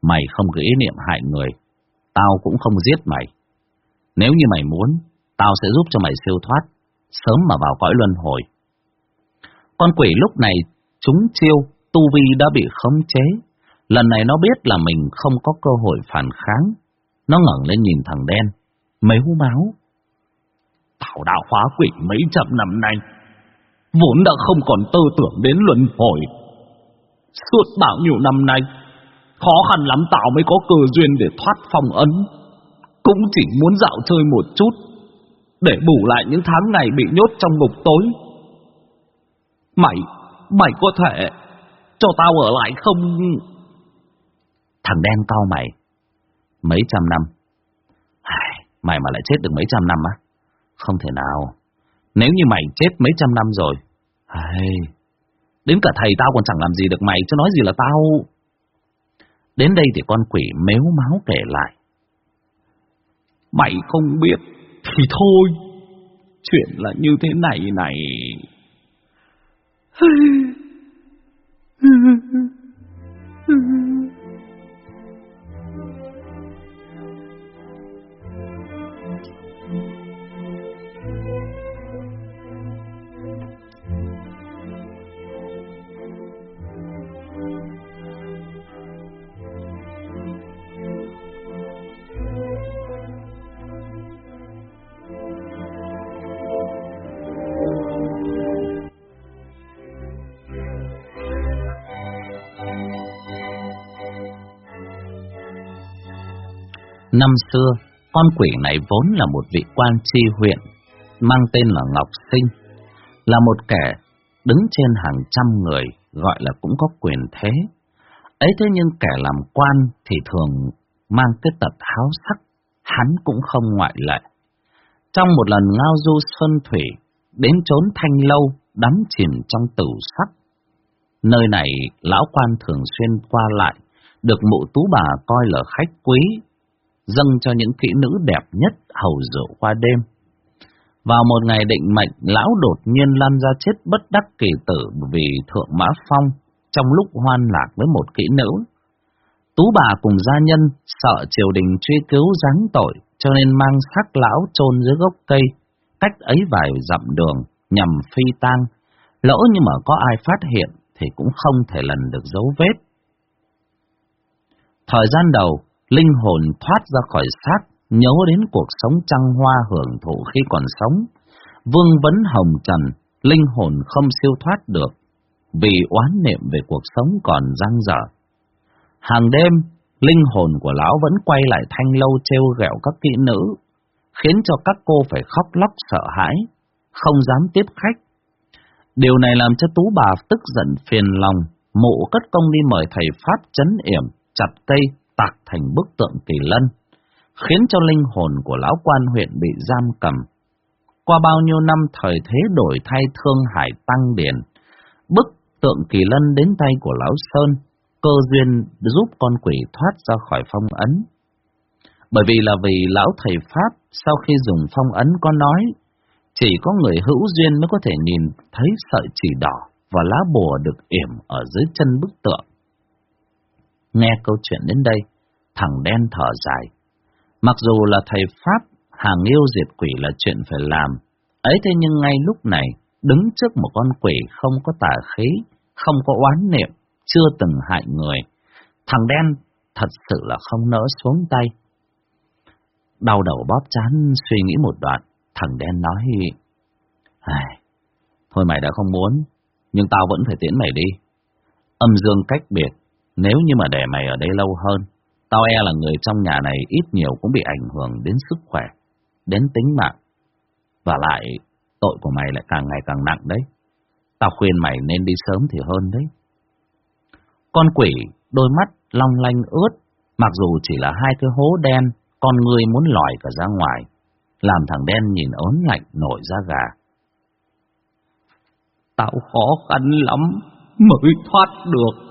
Mày không có ý niệm hại người, tao cũng không giết mày. Nếu như mày muốn, tao sẽ giúp cho mày siêu thoát, sớm mà vào cõi luân hồi. Con quỷ lúc này chúng chiêu, tu vi đã bị khống chế. Lần này nó biết là mình không có cơ hội phản kháng. Nó ngẩng lên nhìn thằng đen, mếu máu. Tao đã hóa quỷ mấy trăm năm nay, vốn đã không còn tư tưởng đến luân hồi. Suốt bao nhiêu năm nay, khó khăn lắm tao mới có cơ duyên để thoát phong ấn. Cũng chỉ muốn dạo chơi một chút, để bù lại những tháng ngày bị nhốt trong ngục tối. Mày, mày có thể cho tao ở lại không? Thằng đen cao mày, mấy trăm năm. Mày mà lại chết được mấy trăm năm á? Không thể nào. Nếu như mày chết mấy trăm năm rồi, hay... đến cả thầy tao còn chẳng làm gì được mày, chứ nói gì là tao... Đến đây thì con quỷ mếu máu kể lại. Mày không biết thì thôi, chuyện là như thế này này. [LAUGHS] Năm xưa, con quỷ này vốn là một vị quan tri huyện, mang tên là Ngọc Sinh, là một kẻ đứng trên hàng trăm người, gọi là cũng có quyền thế. Ấy thế nhưng kẻ làm quan thì thường mang cái tật háo sắc, hắn cũng không ngoại lệ. Trong một lần ngao du xuân thủy, đến trốn thanh lâu, đắm chìm trong tử sắc. Nơi này lão quan thường xuyên qua lại, được mụ tú bà coi là khách quý, dâng cho những kỹ nữ đẹp nhất hầu rượu qua đêm. Vào một ngày định mệnh, lão đột nhiên lăn ra chết bất đắc kỳ tử vì thượng mã phong trong lúc hoan lạc với một kỹ nữ. Tú bà cùng gia nhân sợ triều đình truy cứu giáng tội, cho nên mang xác lão chôn dưới gốc cây, cách ấy vài dặm đường nhằm phi tang. Lỡ nhưng mà có ai phát hiện thì cũng không thể lần được dấu vết. Thời gian đầu, linh hồn thoát ra khỏi xác, nhớ đến cuộc sống trăng hoa hưởng thụ khi còn sống. Vương vấn hồng trần, linh hồn không siêu thoát được, vì oán niệm về cuộc sống còn răng dở. Hàng đêm, linh hồn của lão vẫn quay lại thanh lâu treo gẹo các kỹ nữ, khiến cho các cô phải khóc lóc sợ hãi, không dám tiếp khách. Điều này làm cho tú bà tức giận phiền lòng, mụ cất công đi mời thầy Pháp chấn yểm, chặt cây, tạc thành bức tượng kỳ lân, khiến cho linh hồn của lão quan huyện bị giam cầm. Qua bao nhiêu năm thời thế đổi thay thương hải tăng điển, bức tượng kỳ lân đến tay của lão Sơn, cơ duyên giúp con quỷ thoát ra khỏi phong ấn. Bởi vì là vì lão thầy Pháp sau khi dùng phong ấn có nói, Chỉ có người hữu duyên mới có thể nhìn thấy sợi chỉ đỏ và lá bùa được yểm ở dưới chân bức tượng. Nghe câu chuyện đến đây, thằng đen thở dài. Mặc dù là thầy Pháp, hàng yêu diệt quỷ là chuyện phải làm, ấy thế nhưng ngay lúc này, đứng trước một con quỷ không có tà khí, không có oán niệm, chưa từng hại người, thằng đen thật sự là không nỡ xuống tay. Đau đầu bóp chán suy nghĩ một đoạn, thằng đen nói, Ai, Thôi mày đã không muốn, nhưng tao vẫn phải tiễn mày đi. Âm dương cách biệt, nếu như mà để mày ở đây lâu hơn, tao e là người trong nhà này ít nhiều cũng bị ảnh hưởng đến sức khỏe, đến tính mạng. Và lại, tội của mày lại càng ngày càng nặng đấy. Tao khuyên mày nên đi sớm thì hơn đấy. Con quỷ, đôi mắt long lanh ướt, mặc dù chỉ là hai cái hố đen, con người muốn lòi cả ra ngoài, làm thằng đen nhìn ớn lạnh nổi ra gà. Tao khó khăn lắm mới thoát được,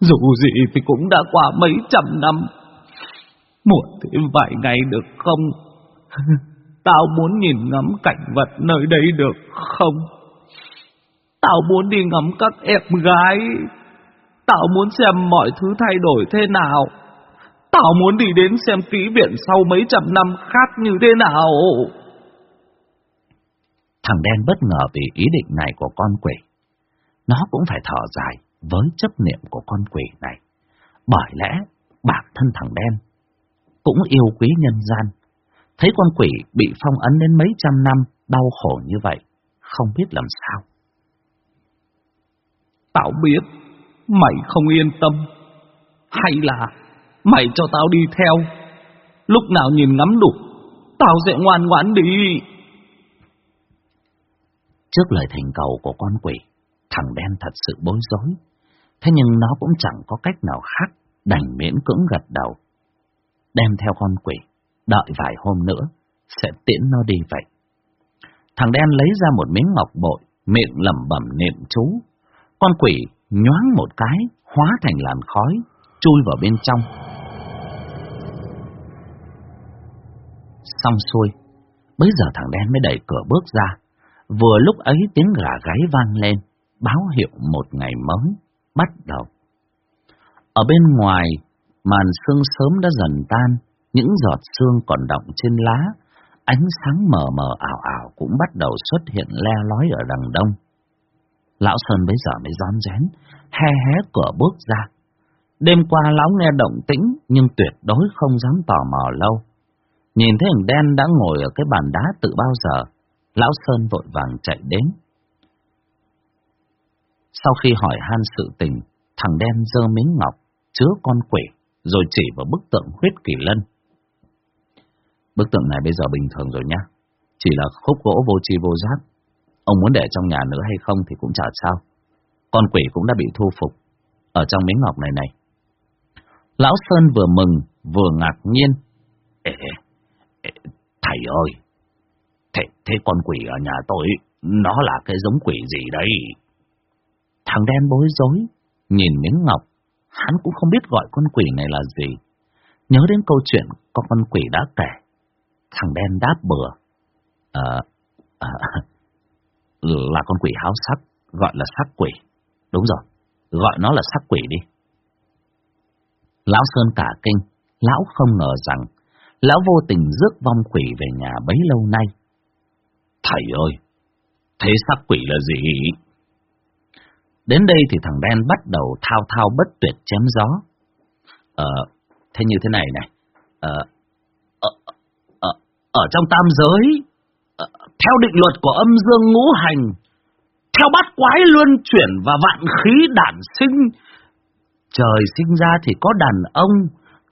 dù gì thì cũng đã qua mấy trăm năm. Muộn thêm vài ngày được không? [LAUGHS] Tao muốn nhìn ngắm cảnh vật nơi đây được không? Tao muốn đi ngắm các em gái Tao muốn xem mọi thứ thay đổi thế nào. Tao muốn đi đến xem kỹ viện sau mấy trăm năm khác như thế nào. Thằng đen bất ngờ vì ý định này của con quỷ. Nó cũng phải thở dài với chấp niệm của con quỷ này. Bởi lẽ bản thân thằng đen cũng yêu quý nhân gian. Thấy con quỷ bị phong ấn đến mấy trăm năm đau khổ như vậy, không biết làm sao. Tao biết Mày không yên tâm Hay là Mày cho tao đi theo Lúc nào nhìn ngắm đủ Tao sẽ ngoan ngoãn đi Trước lời thành cầu của con quỷ Thằng đen thật sự bối rối Thế nhưng nó cũng chẳng có cách nào khác Đành miễn cưỡng gật đầu Đem theo con quỷ Đợi vài hôm nữa Sẽ tiễn nó đi vậy Thằng đen lấy ra một miếng ngọc bội Miệng lẩm bẩm niệm chú Con quỷ nhoáng một cái, hóa thành làn khói, chui vào bên trong. Xong xuôi, bây giờ thằng đen mới đẩy cửa bước ra. Vừa lúc ấy tiếng gà gáy vang lên, báo hiệu một ngày mới, bắt đầu. Ở bên ngoài, màn sương sớm đã dần tan, những giọt sương còn động trên lá, ánh sáng mờ mờ ảo ảo cũng bắt đầu xuất hiện le lói ở đằng đông. Lão Sơn bấy giờ mới rón rén, hé hé cửa bước ra. Đêm qua lão nghe động tĩnh, nhưng tuyệt đối không dám tò mò lâu. Nhìn thấy hình đen đã ngồi ở cái bàn đá tự bao giờ, lão Sơn vội vàng chạy đến. Sau khi hỏi han sự tình, thằng đen dơ miếng ngọc, chứa con quỷ, rồi chỉ vào bức tượng huyết kỳ lân. Bức tượng này bây giờ bình thường rồi nhá, chỉ là khúc gỗ vô tri vô giác, Ông muốn để trong nhà nữa hay không thì cũng chả sao. Con quỷ cũng đã bị thu phục ở trong miếng ngọc này này. Lão Sơn vừa mừng vừa ngạc nhiên. Ê, ê, thầy ơi, thế, thế con quỷ ở nhà tôi, nó là cái giống quỷ gì đấy? Thằng đen bối rối, nhìn miếng ngọc, hắn cũng không biết gọi con quỷ này là gì. Nhớ đến câu chuyện có con quỷ đã kể. Thằng đen đáp bừa. Ờ, à, à, [LAUGHS] là con quỷ háo sắc, gọi là sắc quỷ. Đúng rồi, gọi nó là sắc quỷ đi. Lão Sơn cả kinh, lão không ngờ rằng, lão vô tình rước vong quỷ về nhà bấy lâu nay. Thầy ơi, thế sắc quỷ là gì? Đến đây thì thằng đen bắt đầu thao thao bất tuyệt chém gió. Ờ, thế như thế này này, ờ, ở, ở, ở trong tam giới, ờ, theo định luật của âm dương ngũ hành, theo bát quái luân chuyển và vạn khí đản sinh, trời sinh ra thì có đàn ông,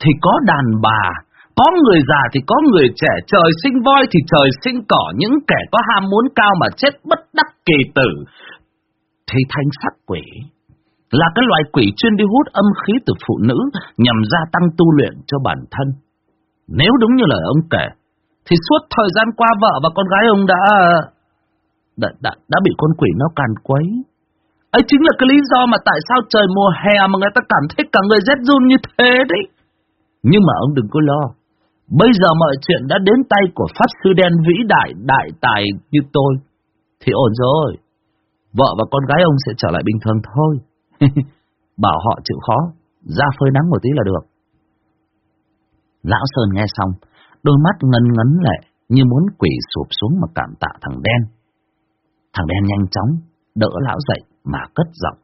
thì có đàn bà, có người già thì có người trẻ, trời sinh voi thì trời sinh cỏ, những kẻ có ham muốn cao mà chết bất đắc kỳ tử. Thì thanh sắc quỷ là cái loại quỷ chuyên đi hút âm khí từ phụ nữ nhằm gia tăng tu luyện cho bản thân. Nếu đúng như lời ông kể, thì suốt thời gian qua vợ và con gái ông đã đã, đã, đã bị con quỷ nó càn quấy. Ấy chính là cái lý do mà tại sao trời mùa hè mà người ta cảm thấy cả người rét run như thế đấy. Nhưng mà ông đừng có lo, Bây giờ mọi chuyện đã đến tay của Pháp Sư Đen vĩ đại, đại tài như tôi. Thì ổn rồi. Vợ và con gái ông sẽ trở lại bình thường thôi. [LAUGHS] Bảo họ chịu khó, ra phơi nắng một tí là được. Lão Sơn nghe xong, đôi mắt ngân ngấn lệ, như muốn quỷ sụp xuống mà cảm tạ thằng đen. Thằng đen nhanh chóng, đỡ lão dậy mà cất giọng.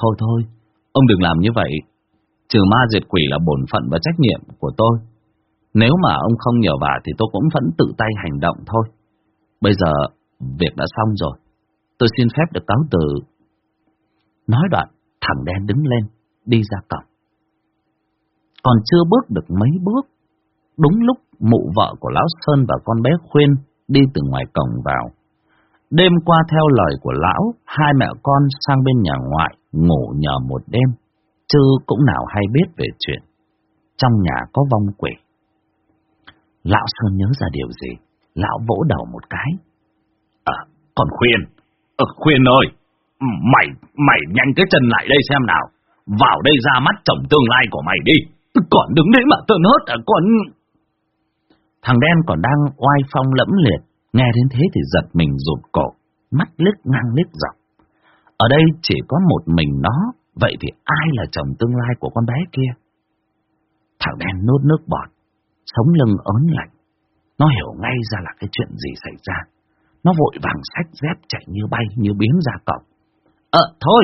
Thôi thôi, ông đừng làm như vậy. Trừ ma diệt quỷ là bổn phận và trách nhiệm của tôi. Nếu mà ông không nhờ vả thì tôi cũng vẫn tự tay hành động thôi. Bây giờ, việc đã xong rồi. Tôi xin phép được cáo từ. Nói đoạn, thằng đen đứng lên, đi ra cổng. Còn chưa bước được mấy bước, đúng lúc mụ vợ của Lão Sơn và con bé Khuyên đi từ ngoài cổng vào. Đêm qua theo lời của Lão, hai mẹ con sang bên nhà ngoại ngủ nhờ một đêm, chứ cũng nào hay biết về chuyện. Trong nhà có vong quỷ. Lão Sơn nhớ ra điều gì? Lão vỗ đầu một cái. À, còn Khuyên, ờ, Khuyên ơi, mày, mày nhanh cái chân lại đây xem nào. Vào đây ra mắt chồng tương lai của mày đi. Còn đứng đấy mà tơn hớt à, còn... Thằng đen còn đang oai phong lẫm liệt, nghe đến thế thì giật mình rụt cổ, mắt liếc ngang liếc dọc. Ở đây chỉ có một mình nó, vậy thì ai là chồng tương lai của con bé kia? Thằng đen nuốt nước bọt, sống lưng ớn lạnh. Nó hiểu ngay ra là cái chuyện gì xảy ra. Nó vội vàng sách dép chạy như bay, như biến ra cổng. Ờ, thôi,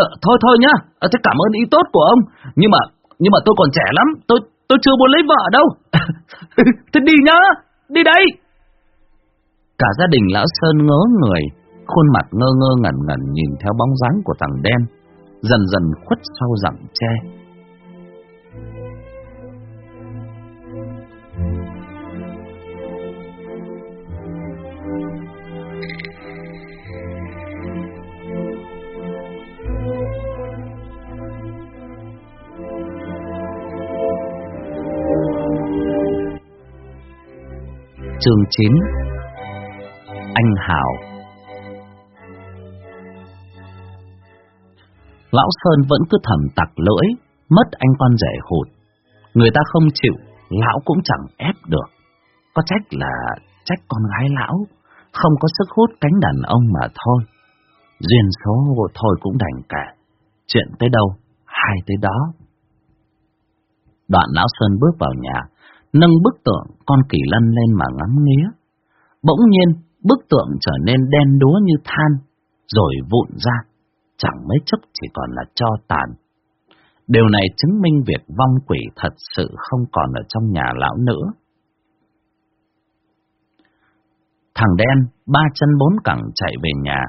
ờ, thôi thôi nhá, ờ, thế cảm ơn ý tốt của ông, nhưng mà, nhưng mà tôi còn trẻ lắm, tôi, tôi chưa muốn lấy vợ đâu. [LAUGHS] thế đi nhá, đi đây. Cả gia đình lão Sơn ngớ người, khuôn mặt ngơ ngơ ngẩn ngẩn nhìn theo bóng dáng của thằng đen, dần dần khuất sau rặng tre. Chương 9 Anh hảo, Lão Sơn vẫn cứ thầm tặc lưỡi, mất anh con rể hụt. Người ta không chịu, lão cũng chẳng ép được. Có trách là trách con gái lão, không có sức hút cánh đàn ông mà thôi. Duyên số thôi cũng đành cả. Chuyện tới đâu, hai tới đó. Đoạn lão Sơn bước vào nhà, nâng bức tượng con kỳ lân lên mà ngắm nghía. Bỗng nhiên, bức tượng trở nên đen đúa như than, rồi vụn ra, chẳng mấy chốc chỉ còn là cho tàn. Điều này chứng minh việc vong quỷ thật sự không còn ở trong nhà lão nữa. Thằng đen, ba chân bốn cẳng chạy về nhà,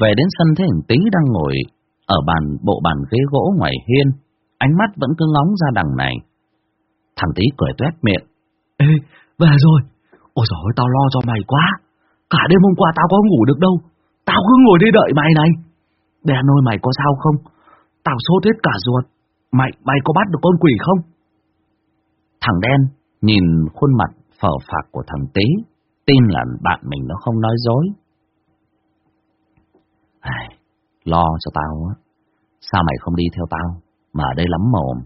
về đến sân thấy hình tí đang ngồi ở bàn bộ bàn ghế gỗ ngoài hiên, ánh mắt vẫn cứ ngóng ra đằng này. Thằng tí cười tuét miệng, Ê, về rồi. Ôi dồi tao lo cho mày quá. Cả đêm hôm qua tao có ngủ được đâu. Tao cứ ngồi đây đợi mày này. Đen ơi mày có sao không? Tao sốt hết cả ruột. Mày, mày có bắt được con quỷ không? Thằng đen nhìn khuôn mặt phở phạc của thằng Tý, tin là bạn mình nó không nói dối. Ai, lo cho tao á. Sao mày không đi theo tao, mà ở đây lắm mồm.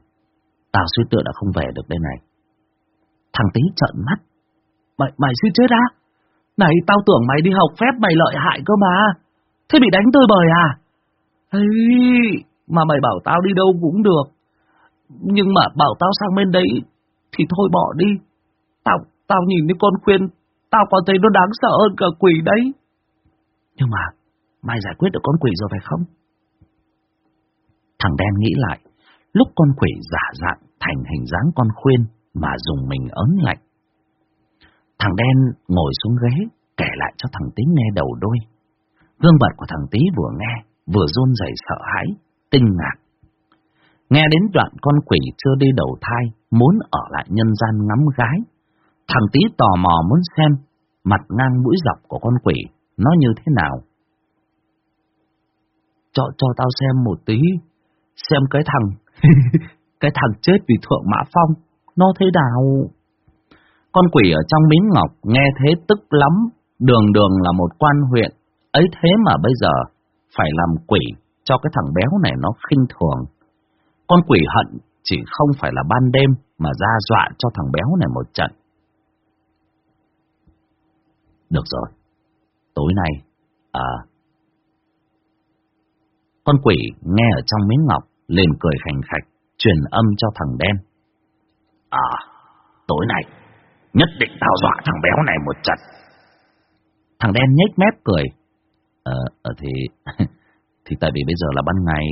Tao suýt tựa đã không về được đây này. Thằng tí trợn mắt. Mày, mày suýt chết á? Này, tao tưởng mày đi học phép mày lợi hại cơ mà. Thế bị đánh tơi bời à? Ê, mà mày bảo tao đi đâu cũng được. Nhưng mà bảo tao sang bên đấy thì thôi bỏ đi. Tao, tao nhìn thấy con khuyên, tao còn thấy nó đáng sợ hơn cả quỷ đấy. Nhưng mà, mày giải quyết được con quỷ rồi phải không? Thằng đen nghĩ lại, lúc con quỷ giả dạng thành hình dáng con khuyên, mà dùng mình ớn lạnh. Thằng đen ngồi xuống ghế, kể lại cho thằng tí nghe đầu đôi. Gương mặt của thằng tí vừa nghe, vừa run rẩy sợ hãi, tinh ngạc. Nghe đến đoạn con quỷ chưa đi đầu thai, muốn ở lại nhân gian ngắm gái. Thằng tí tò mò muốn xem mặt ngang mũi dọc của con quỷ nó như thế nào. Cho, cho tao xem một tí, xem cái thằng, [LAUGHS] cái thằng chết vì thượng mã phong nó thế nào? Con quỷ ở trong miếng ngọc nghe thế tức lắm, đường đường là một quan huyện, ấy thế mà bây giờ phải làm quỷ cho cái thằng béo này nó khinh thường. Con quỷ hận chỉ không phải là ban đêm mà ra dọa cho thằng béo này một trận, Được rồi, tối nay, à... Con quỷ nghe ở trong miếng ngọc, liền cười khành khạch, truyền âm cho thằng đen. À, tối nay, nhất định tao dọa thằng béo này một trận. Thằng đen nhếch mép cười. Ờ, ờ thì... [LAUGHS] thì tại vì bây giờ là ban ngày,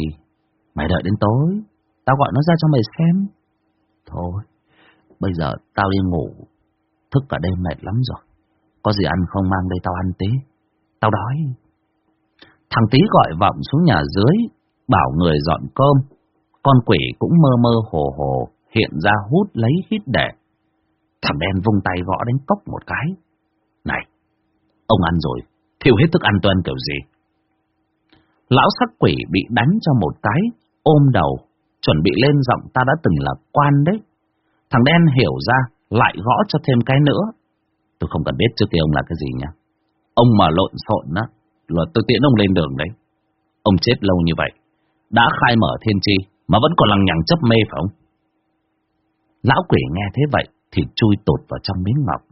mày đợi đến tối, tao gọi nó ra cho mày xem. Thôi, bây giờ tao đi ngủ, thức cả đêm mệt lắm rồi. Có gì ăn không mang đây tao ăn tí. Tao đói. Thằng tí gọi vọng xuống nhà dưới, bảo người dọn cơm. Con quỷ cũng mơ mơ hồ hồ, hiện ra hút lấy hít để. Thằng đen vung tay gõ đánh cốc một cái. Này, ông ăn rồi, thiêu hết thức ăn tôi ăn kiểu gì? Lão sắc quỷ bị đánh cho một cái, ôm đầu, chuẩn bị lên giọng ta đã từng là quan đấy. Thằng đen hiểu ra, lại gõ cho thêm cái nữa. Tôi không cần biết trước kia ông là cái gì nhá. Ông mà lộn xộn á, là tôi tiễn ông lên đường đấy. Ông chết lâu như vậy, đã khai mở thiên tri, mà vẫn còn lằng nhằng chấp mê phải không? Lão quỷ nghe thế vậy, thì chui tột vào trong miếng ngọc.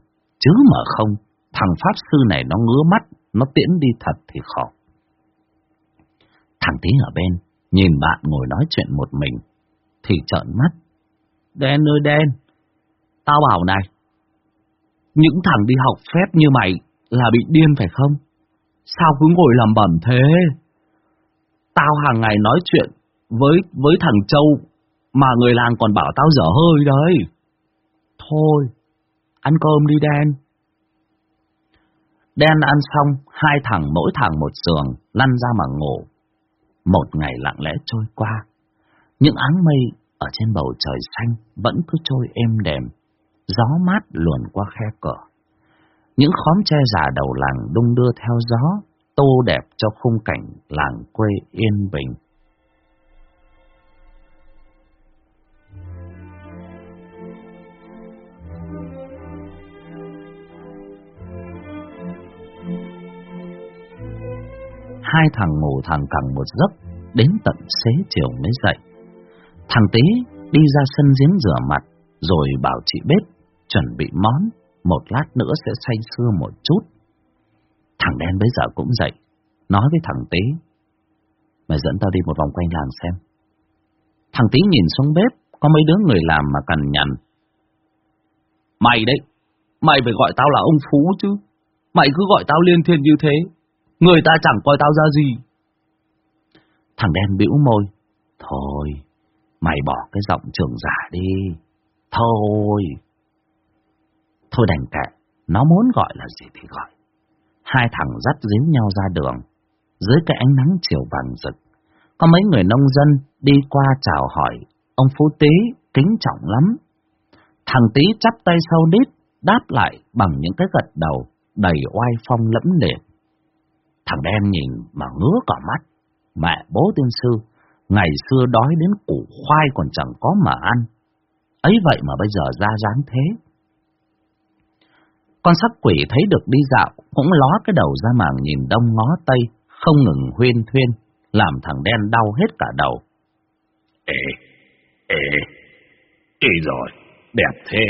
Chứ mà không, thằng Pháp Sư này nó ngứa mắt, nó tiễn đi thật thì khó. Thằng tí ở bên, nhìn bạn ngồi nói chuyện một mình, thì trợn mắt. Đen ơi đen, tao bảo này, những thằng đi học phép như mày là bị điên phải không? Sao cứ ngồi làm bẩm thế? Tao hàng ngày nói chuyện với với thằng Châu mà người làng còn bảo tao dở hơi đấy. Thôi, ăn cơm đi đen. Đen ăn xong, hai thằng mỗi thằng một giường, lăn ra mà ngủ. Một ngày lặng lẽ trôi qua, những áng mây ở trên bầu trời xanh vẫn cứ trôi êm đềm, gió mát luồn qua khe cửa. Những khóm tre già đầu làng đung đưa theo gió, tô đẹp cho khung cảnh làng quê yên bình. Hai thằng ngủ thằng cẳng một giấc, đến tận xế chiều mới dậy. Thằng tí đi ra sân giếng rửa mặt, rồi bảo chị bếp chuẩn bị món, một lát nữa sẽ say sưa một chút. Thằng đen bây giờ cũng dậy, nói với thằng tí, mày dẫn tao đi một vòng quanh làng xem. Thằng tí nhìn xuống bếp, có mấy đứa người làm mà cằn nhằn. Mày đấy, mày phải gọi tao là ông Phú chứ, mày cứ gọi tao liên thiên như thế, người ta chẳng coi tao ra gì. Thằng đen bĩu môi, thôi, mày bỏ cái giọng trưởng giả đi, thôi. Thôi đành kệ, nó muốn gọi là gì thì gọi. Hai thằng dắt díu nhau ra đường, dưới cái ánh nắng chiều vàng rực. Có mấy người nông dân đi qua chào hỏi, ông Phú Tý kính trọng lắm. Thằng Tý chắp tay sau đít, đáp lại bằng những cái gật đầu, đầy oai phong lẫm liệt. Thằng đen nhìn mà ngứa cả mắt. Mẹ bố tiên sư, ngày xưa đói đến củ khoai còn chẳng có mà ăn. Ấy vậy mà bây giờ ra dáng thế. Con sắc quỷ thấy được đi dạo, cũng ló cái đầu ra màng nhìn đông ngó tây, không ngừng huyên thuyên, làm thằng đen đau hết cả đầu. Ê, ê, ê rồi, đẹp thế.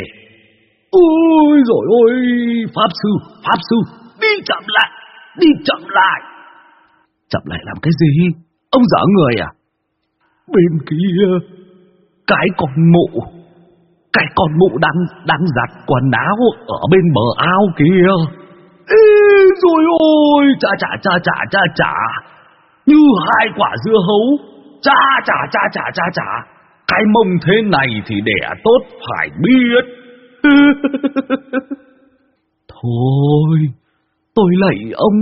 Ôi rồi ôi, Pháp Sư, Pháp Sư, đi chậm lại, đi chậm lại. Chậm lại làm cái gì? Ông dở người à? Bên kia, cái con mụ cái con mụ đang đang giặt quần áo ở bên bờ ao kìa. Ê, rồi ôi, chà chà chà chà chà chà, như hai quả dưa hấu, chà chà chà chà chà chà, cái mông thế này thì đẻ tốt phải biết. [LAUGHS] Thôi, tôi lạy ông,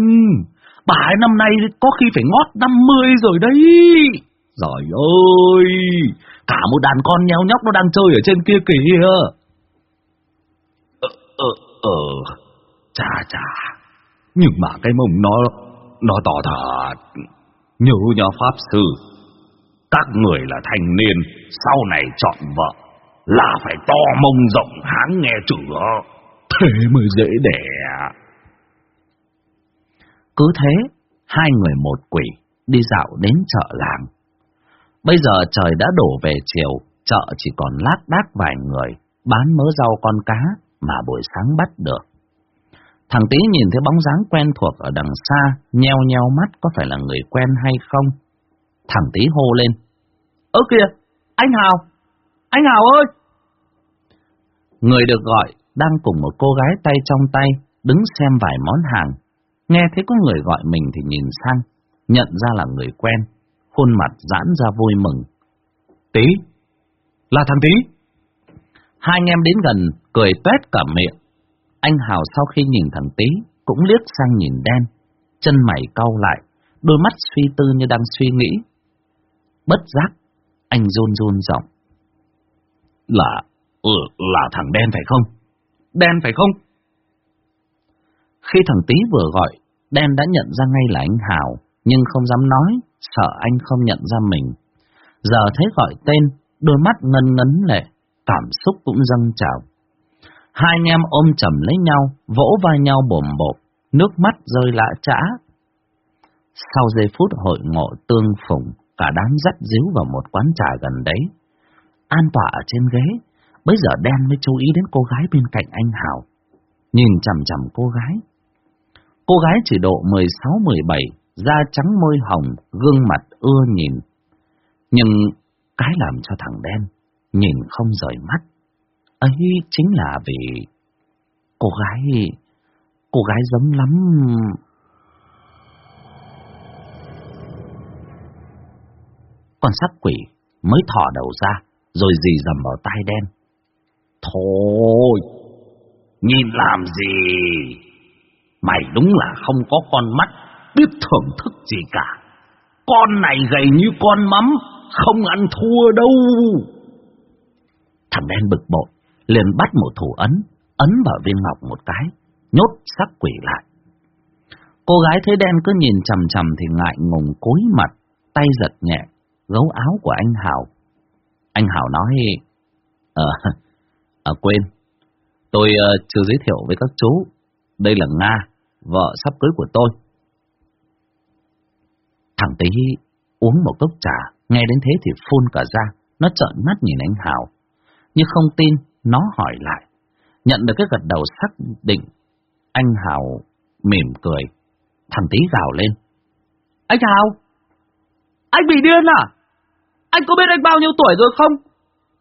bà ấy năm nay có khi phải ngót năm mươi rồi đấy. Rồi ơi, cả một đàn con nheo nhóc nó đang chơi ở trên kia kìa. Ờ, ờ, ờ, chà chà, nhưng mà cái mông nó, nó to thật. Nhớ nhà Pháp Sư, các người là thanh niên, sau này chọn vợ, là phải to mông rộng háng nghe chữ thế mới dễ đẻ. Cứ thế, hai người một quỷ đi dạo đến chợ làng. Bây giờ trời đã đổ về chiều, chợ chỉ còn lác đác vài người, bán mớ rau con cá mà buổi sáng bắt được. Thằng tý nhìn thấy bóng dáng quen thuộc ở đằng xa, nheo nheo mắt có phải là người quen hay không? Thằng tý hô lên. Ơ kìa, anh Hào! Anh Hào ơi! Người được gọi đang cùng một cô gái tay trong tay, đứng xem vài món hàng. Nghe thấy có người gọi mình thì nhìn sang, nhận ra là người quen, khuôn mặt giãn ra vui mừng. Tí! Là thằng Tí! Hai anh em đến gần, cười tuét cả miệng. Anh Hào sau khi nhìn thằng Tí, cũng liếc sang nhìn đen, chân mày cau lại, đôi mắt suy tư như đang suy nghĩ. Bất giác, anh run run giọng. Là, ừ, là thằng đen phải không? Đen phải không? Khi thằng Tý vừa gọi, đen đã nhận ra ngay là anh Hào, nhưng không dám nói, sợ anh không nhận ra mình. Giờ thấy gọi tên, đôi mắt ngân ngấn lệ, cảm xúc cũng dâng trào. Hai anh em ôm chầm lấy nhau, vỗ vai nhau bồm bột, nước mắt rơi lạ trã. Sau giây phút hội ngộ tương phùng, cả đám dắt díu vào một quán trà gần đấy. An tỏa ở trên ghế, bây giờ đen mới chú ý đến cô gái bên cạnh anh Hào. Nhìn chằm chằm cô gái. Cô gái chỉ độ 16-17, da trắng môi hồng, gương mặt ưa nhìn. Nhưng cái làm cho thằng đen nhìn không rời mắt. Ấy chính là vì cô gái, cô gái giống lắm. Con sắc quỷ mới thỏ đầu ra, rồi dì dầm vào tai đen. Thôi, nhìn làm gì? Mày đúng là không có con mắt, biết thưởng thức gì cả. Con này gầy như con mắm, không ăn thua đâu. Thằng đen bực bội, liền bắt một thủ ấn, ấn vào viên ngọc một cái, nhốt sắc quỷ lại. Cô gái thấy đen cứ nhìn chầm chầm thì ngại ngùng cúi mặt, tay giật nhẹ, gấu áo của anh Hào. Anh Hào nói, Ờ, à, quên, tôi uh, chưa giới thiệu với các chú, đây là Nga, vợ sắp cưới của tôi. Thằng tí uống một cốc trà, nghe đến thế thì phun cả ra, nó trợn mắt nhìn anh Hào. Nhưng không tin, nó hỏi lại. Nhận được cái gật đầu xác định, anh Hào mỉm cười. Thằng tí gào lên. Anh Hào! Anh bị điên à? Anh có biết anh bao nhiêu tuổi rồi không?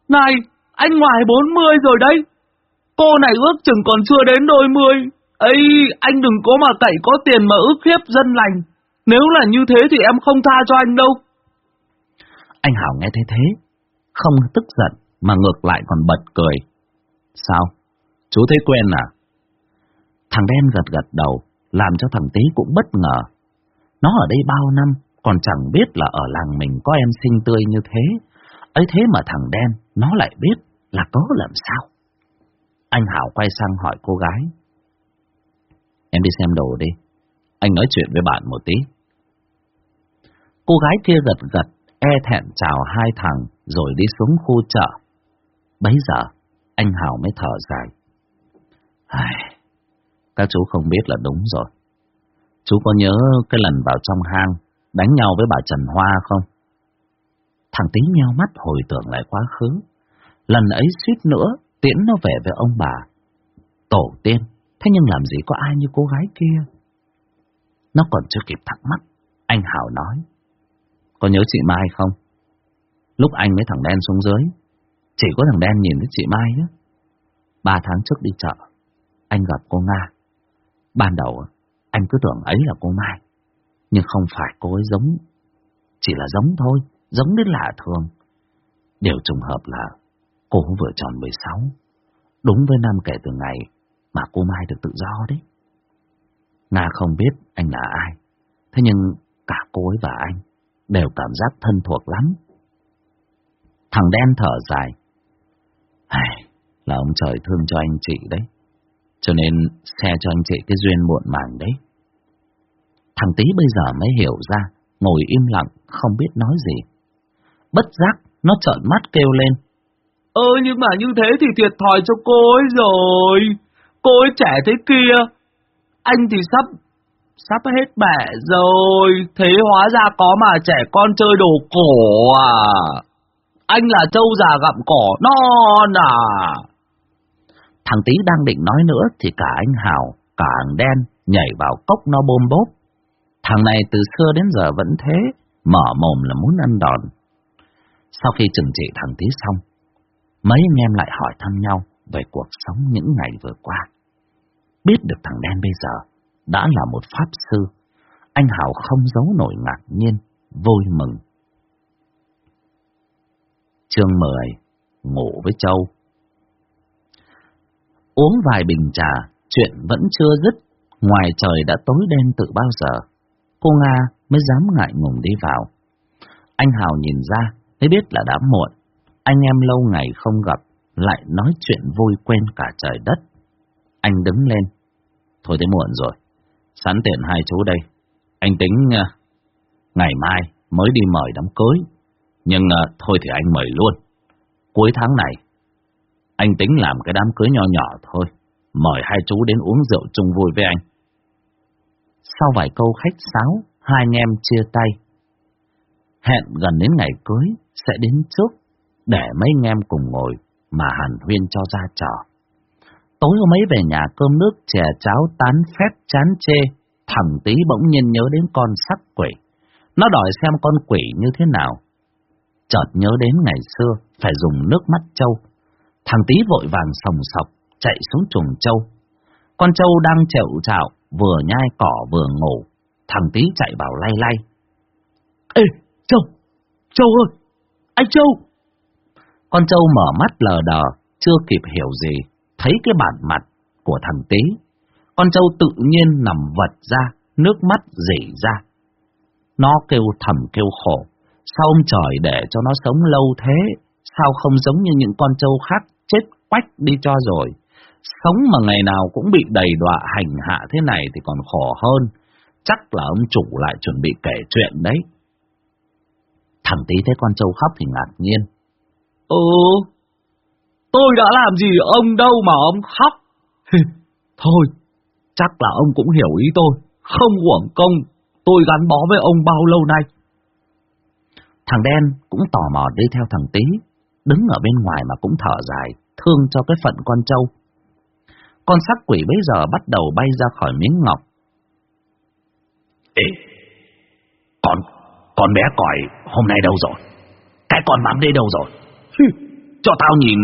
Này, anh ngoài 40 rồi đấy. Cô này ước chừng còn chưa đến đôi mươi ấy anh đừng có mà cậy có tiền mà ước hiếp dân lành. Nếu là như thế thì em không tha cho anh đâu. Anh Hảo nghe thấy thế, không tức giận mà ngược lại còn bật cười. Sao? Chú thấy quen à? Thằng đen gật gật đầu, làm cho thằng tí cũng bất ngờ. Nó ở đây bao năm, còn chẳng biết là ở làng mình có em xinh tươi như thế. ấy thế mà thằng đen, nó lại biết là có làm sao. Anh Hảo quay sang hỏi cô gái. Em đi xem đồ đi. Anh nói chuyện với bạn một tí. Cô gái kia gật gật, e thẹn chào hai thằng, rồi đi xuống khu chợ. Bấy giờ, anh Hào mới thở dài. Ai, các chú không biết là đúng rồi. Chú có nhớ cái lần vào trong hang, đánh nhau với bà Trần Hoa không? Thằng tí nheo mắt hồi tưởng lại quá khứ. Lần ấy suýt nữa, tiễn nó về với ông bà. Tổ tiên, thế nhưng làm gì có ai như cô gái kia? Nó còn chưa kịp thắc mắc, anh Hảo nói. Có nhớ chị Mai không? Lúc anh với thằng đen xuống dưới, chỉ có thằng đen nhìn thấy chị Mai á. Ba tháng trước đi chợ, anh gặp cô Nga. Ban đầu, anh cứ tưởng ấy là cô Mai. Nhưng không phải cô ấy giống, chỉ là giống thôi, giống đến lạ thường. Điều trùng hợp là cô vừa tròn 16, đúng với năm kể từ ngày mà cô Mai được tự do đấy. Nga không biết anh là ai, thế nhưng cả cô ấy và anh đều cảm giác thân thuộc lắm. Thằng đen thở dài. Ai, là ông trời thương cho anh chị đấy. Cho nên xe cho anh chị cái duyên muộn màng đấy. Thằng tí bây giờ mới hiểu ra, ngồi im lặng, không biết nói gì. Bất giác, nó trợn mắt kêu lên. Ơ nhưng mà như thế thì thiệt thòi cho cô ấy rồi. Cô ấy trẻ thế kia. Anh thì sắp sắp hết mẹ rồi, thế hóa ra có mà trẻ con chơi đồ cổ à. Anh là trâu già gặm cỏ non à. Thằng tí đang định nói nữa thì cả anh Hào, cả anh đen, nhảy vào cốc nó bôm bốp. Thằng này từ xưa đến giờ vẫn thế, mở mồm là muốn ăn đòn. Sau khi trừng trị thằng tí xong, mấy anh em lại hỏi thăm nhau về cuộc sống những ngày vừa qua. Biết được thằng đen bây giờ đã là một pháp sư, anh Hảo không giấu nổi ngạc nhiên, vui mừng. Chương 10 Ngủ với Châu Uống vài bình trà, chuyện vẫn chưa dứt, ngoài trời đã tối đen từ bao giờ. Cô Nga mới dám ngại ngùng đi vào. Anh Hào nhìn ra, mới biết là đã muộn. Anh em lâu ngày không gặp, lại nói chuyện vui quên cả trời đất. Anh đứng lên. Thôi tới muộn rồi. Sẵn tiện hai chú đây. Anh tính uh, ngày mai mới đi mời đám cưới. Nhưng uh, thôi thì anh mời luôn. Cuối tháng này, anh tính làm cái đám cưới nhỏ nhỏ thôi. Mời hai chú đến uống rượu chung vui với anh. Sau vài câu khách sáo, hai anh em chia tay. Hẹn gần đến ngày cưới sẽ đến trước để mấy anh em cùng ngồi mà hàn huyên cho ra trò. Tối hôm ấy về nhà cơm nước chè cháo tán phép chán chê, thằng tí bỗng nhiên nhớ đến con sắc quỷ. Nó đòi xem con quỷ như thế nào. Chợt nhớ đến ngày xưa phải dùng nước mắt trâu. Thằng tí vội vàng sòng sọc chạy xuống chuồng trâu. Con trâu đang chẹo chạo, vừa nhai cỏ vừa ngủ. Thằng tí chạy vào lay lay. Ê, Châu! Châu ơi! Anh Châu! Con trâu mở mắt lờ đờ, chưa kịp hiểu gì, thấy cái bản mặt của thằng tí. Con trâu tự nhiên nằm vật ra, nước mắt rỉ ra. Nó kêu thầm kêu khổ, sao ông trời để cho nó sống lâu thế, sao không giống như những con trâu khác chết quách đi cho rồi. Sống mà ngày nào cũng bị đầy đọa hành hạ thế này thì còn khổ hơn, chắc là ông chủ lại chuẩn bị kể chuyện đấy. Thằng tí thấy con trâu khóc thì ngạc nhiên. Ừ, tôi đã làm gì ông đâu mà ông khóc. Thôi, chắc là ông cũng hiểu ý tôi, không uổng công, tôi gắn bó với ông bao lâu nay. Thằng đen cũng tò mò đi theo thằng tí, đứng ở bên ngoài mà cũng thở dài, thương cho cái phận con trâu. Con sắc quỷ bây giờ bắt đầu bay ra khỏi miếng ngọc. Ê, con, con bé còi hôm nay đâu rồi? Cái con mắm đi đâu rồi? Cho tao nhìn...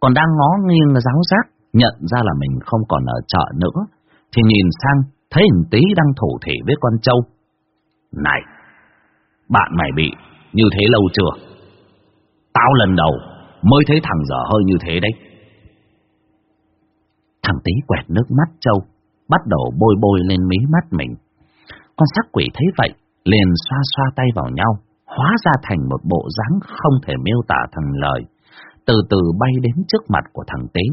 Còn đang ngó nghiêng giáo giác, nhận ra là mình không còn ở chợ nữa, thì nhìn sang thấy hình tí đang thủ thị với con trâu. Này, bạn mày bị như thế lâu chưa? Tao lần đầu mới thấy thằng dở hơi như thế đấy. Thằng tí quẹt nước mắt trâu, bắt đầu bôi bôi lên mí mắt mình. Con sắc quỷ thấy vậy, liền xoa xoa tay vào nhau, hóa ra thành một bộ dáng không thể miêu tả thành lời, từ từ bay đến trước mặt của thằng Tý.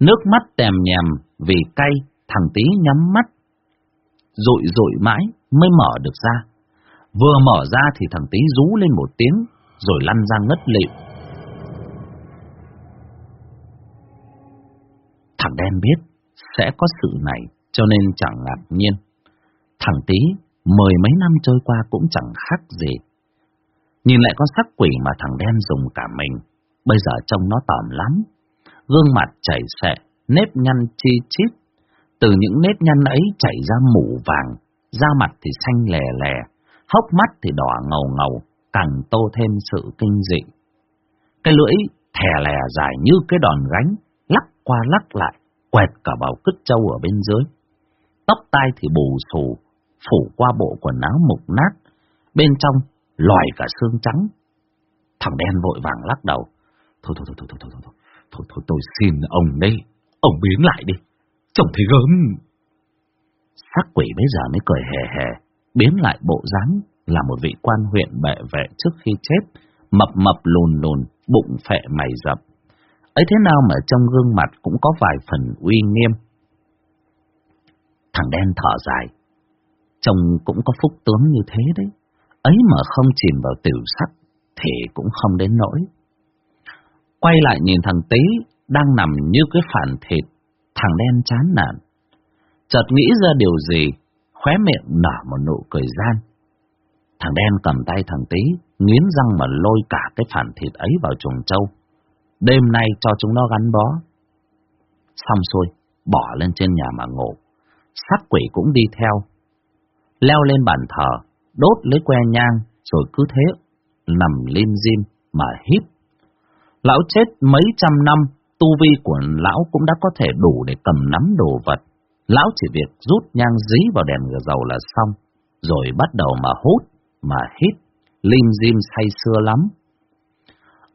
Nước mắt tèm nhèm vì cay, thằng Tý nhắm mắt, rụi rụi mãi mới mở được ra. Vừa mở ra thì thằng Tý rú lên một tiếng, rồi lăn ra ngất lịm. Thằng đen biết sẽ có sự này, cho nên chẳng ngạc nhiên. Thằng Tý mười mấy năm trôi qua cũng chẳng khác gì. Nhìn lại con sắc quỷ mà thằng đen dùng cả mình, bây giờ trông nó tòm lắm. Gương mặt chảy xệ, nếp nhăn chi chít. Từ những nếp nhăn ấy chảy ra mủ vàng, da mặt thì xanh lè lè, hốc mắt thì đỏ ngầu ngầu, càng tô thêm sự kinh dị. Cái lưỡi thè lè dài như cái đòn gánh, lắc qua lắc lại, quẹt cả vào cứt trâu ở bên dưới. Tóc tai thì bù xù, phủ qua bộ quần áo mục nát, bên trong lòi cả xương trắng. Thằng đen vội vàng lắc đầu. Thôi thôi thôi thôi thôi thôi thôi, thôi, thôi tôi xin ông đây, ông biến lại đi, trông thấy gớm. Sắc quỷ bây giờ mới cười hề hề, biến lại bộ dáng là một vị quan huyện bệ vệ trước khi chết, mập mập lùn lùn, bụng phệ mày dập. ấy thế nào mà trong gương mặt cũng có vài phần uy nghiêm. Thằng đen thở dài, Chồng cũng có phúc tướng như thế đấy. Ấy mà không chìm vào tiểu sắc thì cũng không đến nỗi. Quay lại nhìn thằng Tý đang nằm như cái phản thịt, thằng đen chán nản. Chợt nghĩ ra điều gì, khóe miệng nở một nụ cười gian. Thằng đen cầm tay thằng Tý, nghiến răng mà lôi cả cái phản thịt ấy vào chuồng trâu. Đêm nay cho chúng nó gắn bó. Xong xuôi, bỏ lên trên nhà mà ngủ. Sát quỷ cũng đi theo. Leo lên bàn thờ, đốt lấy que nhang, rồi cứ thế, nằm lim dim mà hít. Lão chết mấy trăm năm, tu vi của lão cũng đã có thể đủ để cầm nắm đồ vật. Lão chỉ việc rút nhang dí vào đèn dầu là xong, rồi bắt đầu mà hút, mà hít, lim dim say sưa lắm.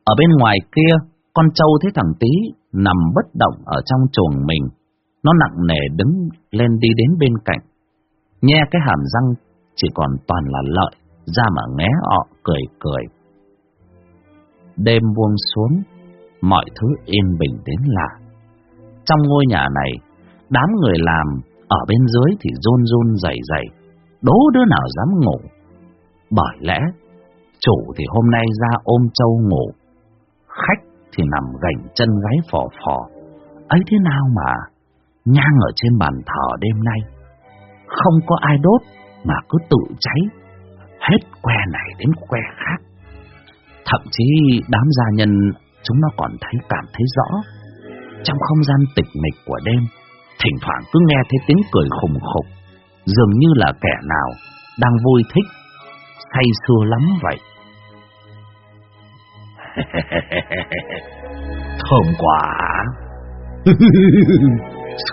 Ở bên ngoài kia, con trâu thấy thằng tí nằm bất động ở trong chuồng mình. Nó nặng nề đứng lên đi đến bên cạnh. Nghe cái hàm răng chỉ còn toàn là lợi, ra mà ngé ọ cười cười. Đêm buông xuống, mọi thứ yên bình đến lạ. Trong ngôi nhà này, đám người làm ở bên dưới thì run run dày dày, đố đứa nào dám ngủ. Bởi lẽ, chủ thì hôm nay ra ôm châu ngủ, khách thì nằm gành chân gáy phò phò. Ấy thế nào mà, nhang ở trên bàn thờ đêm nay, không có ai đốt mà cứ tự cháy, hết que này đến que khác. Thậm chí đám gia nhân chúng nó còn thấy cảm thấy rõ. Trong không gian tịch mịch của đêm, thỉnh thoảng cứ nghe thấy tiếng cười khùng khục, dường như là kẻ nào đang vui thích, say sưa lắm vậy. [LAUGHS] Thơm quá [LAUGHS]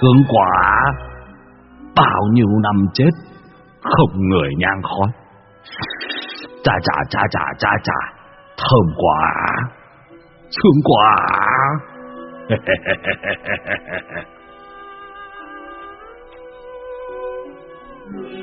Sướng quá bao nhiêu năm chết, không người nhang khói cha cha cha cha cha cha, thơm quá thương quá Thank. [LAUGHS]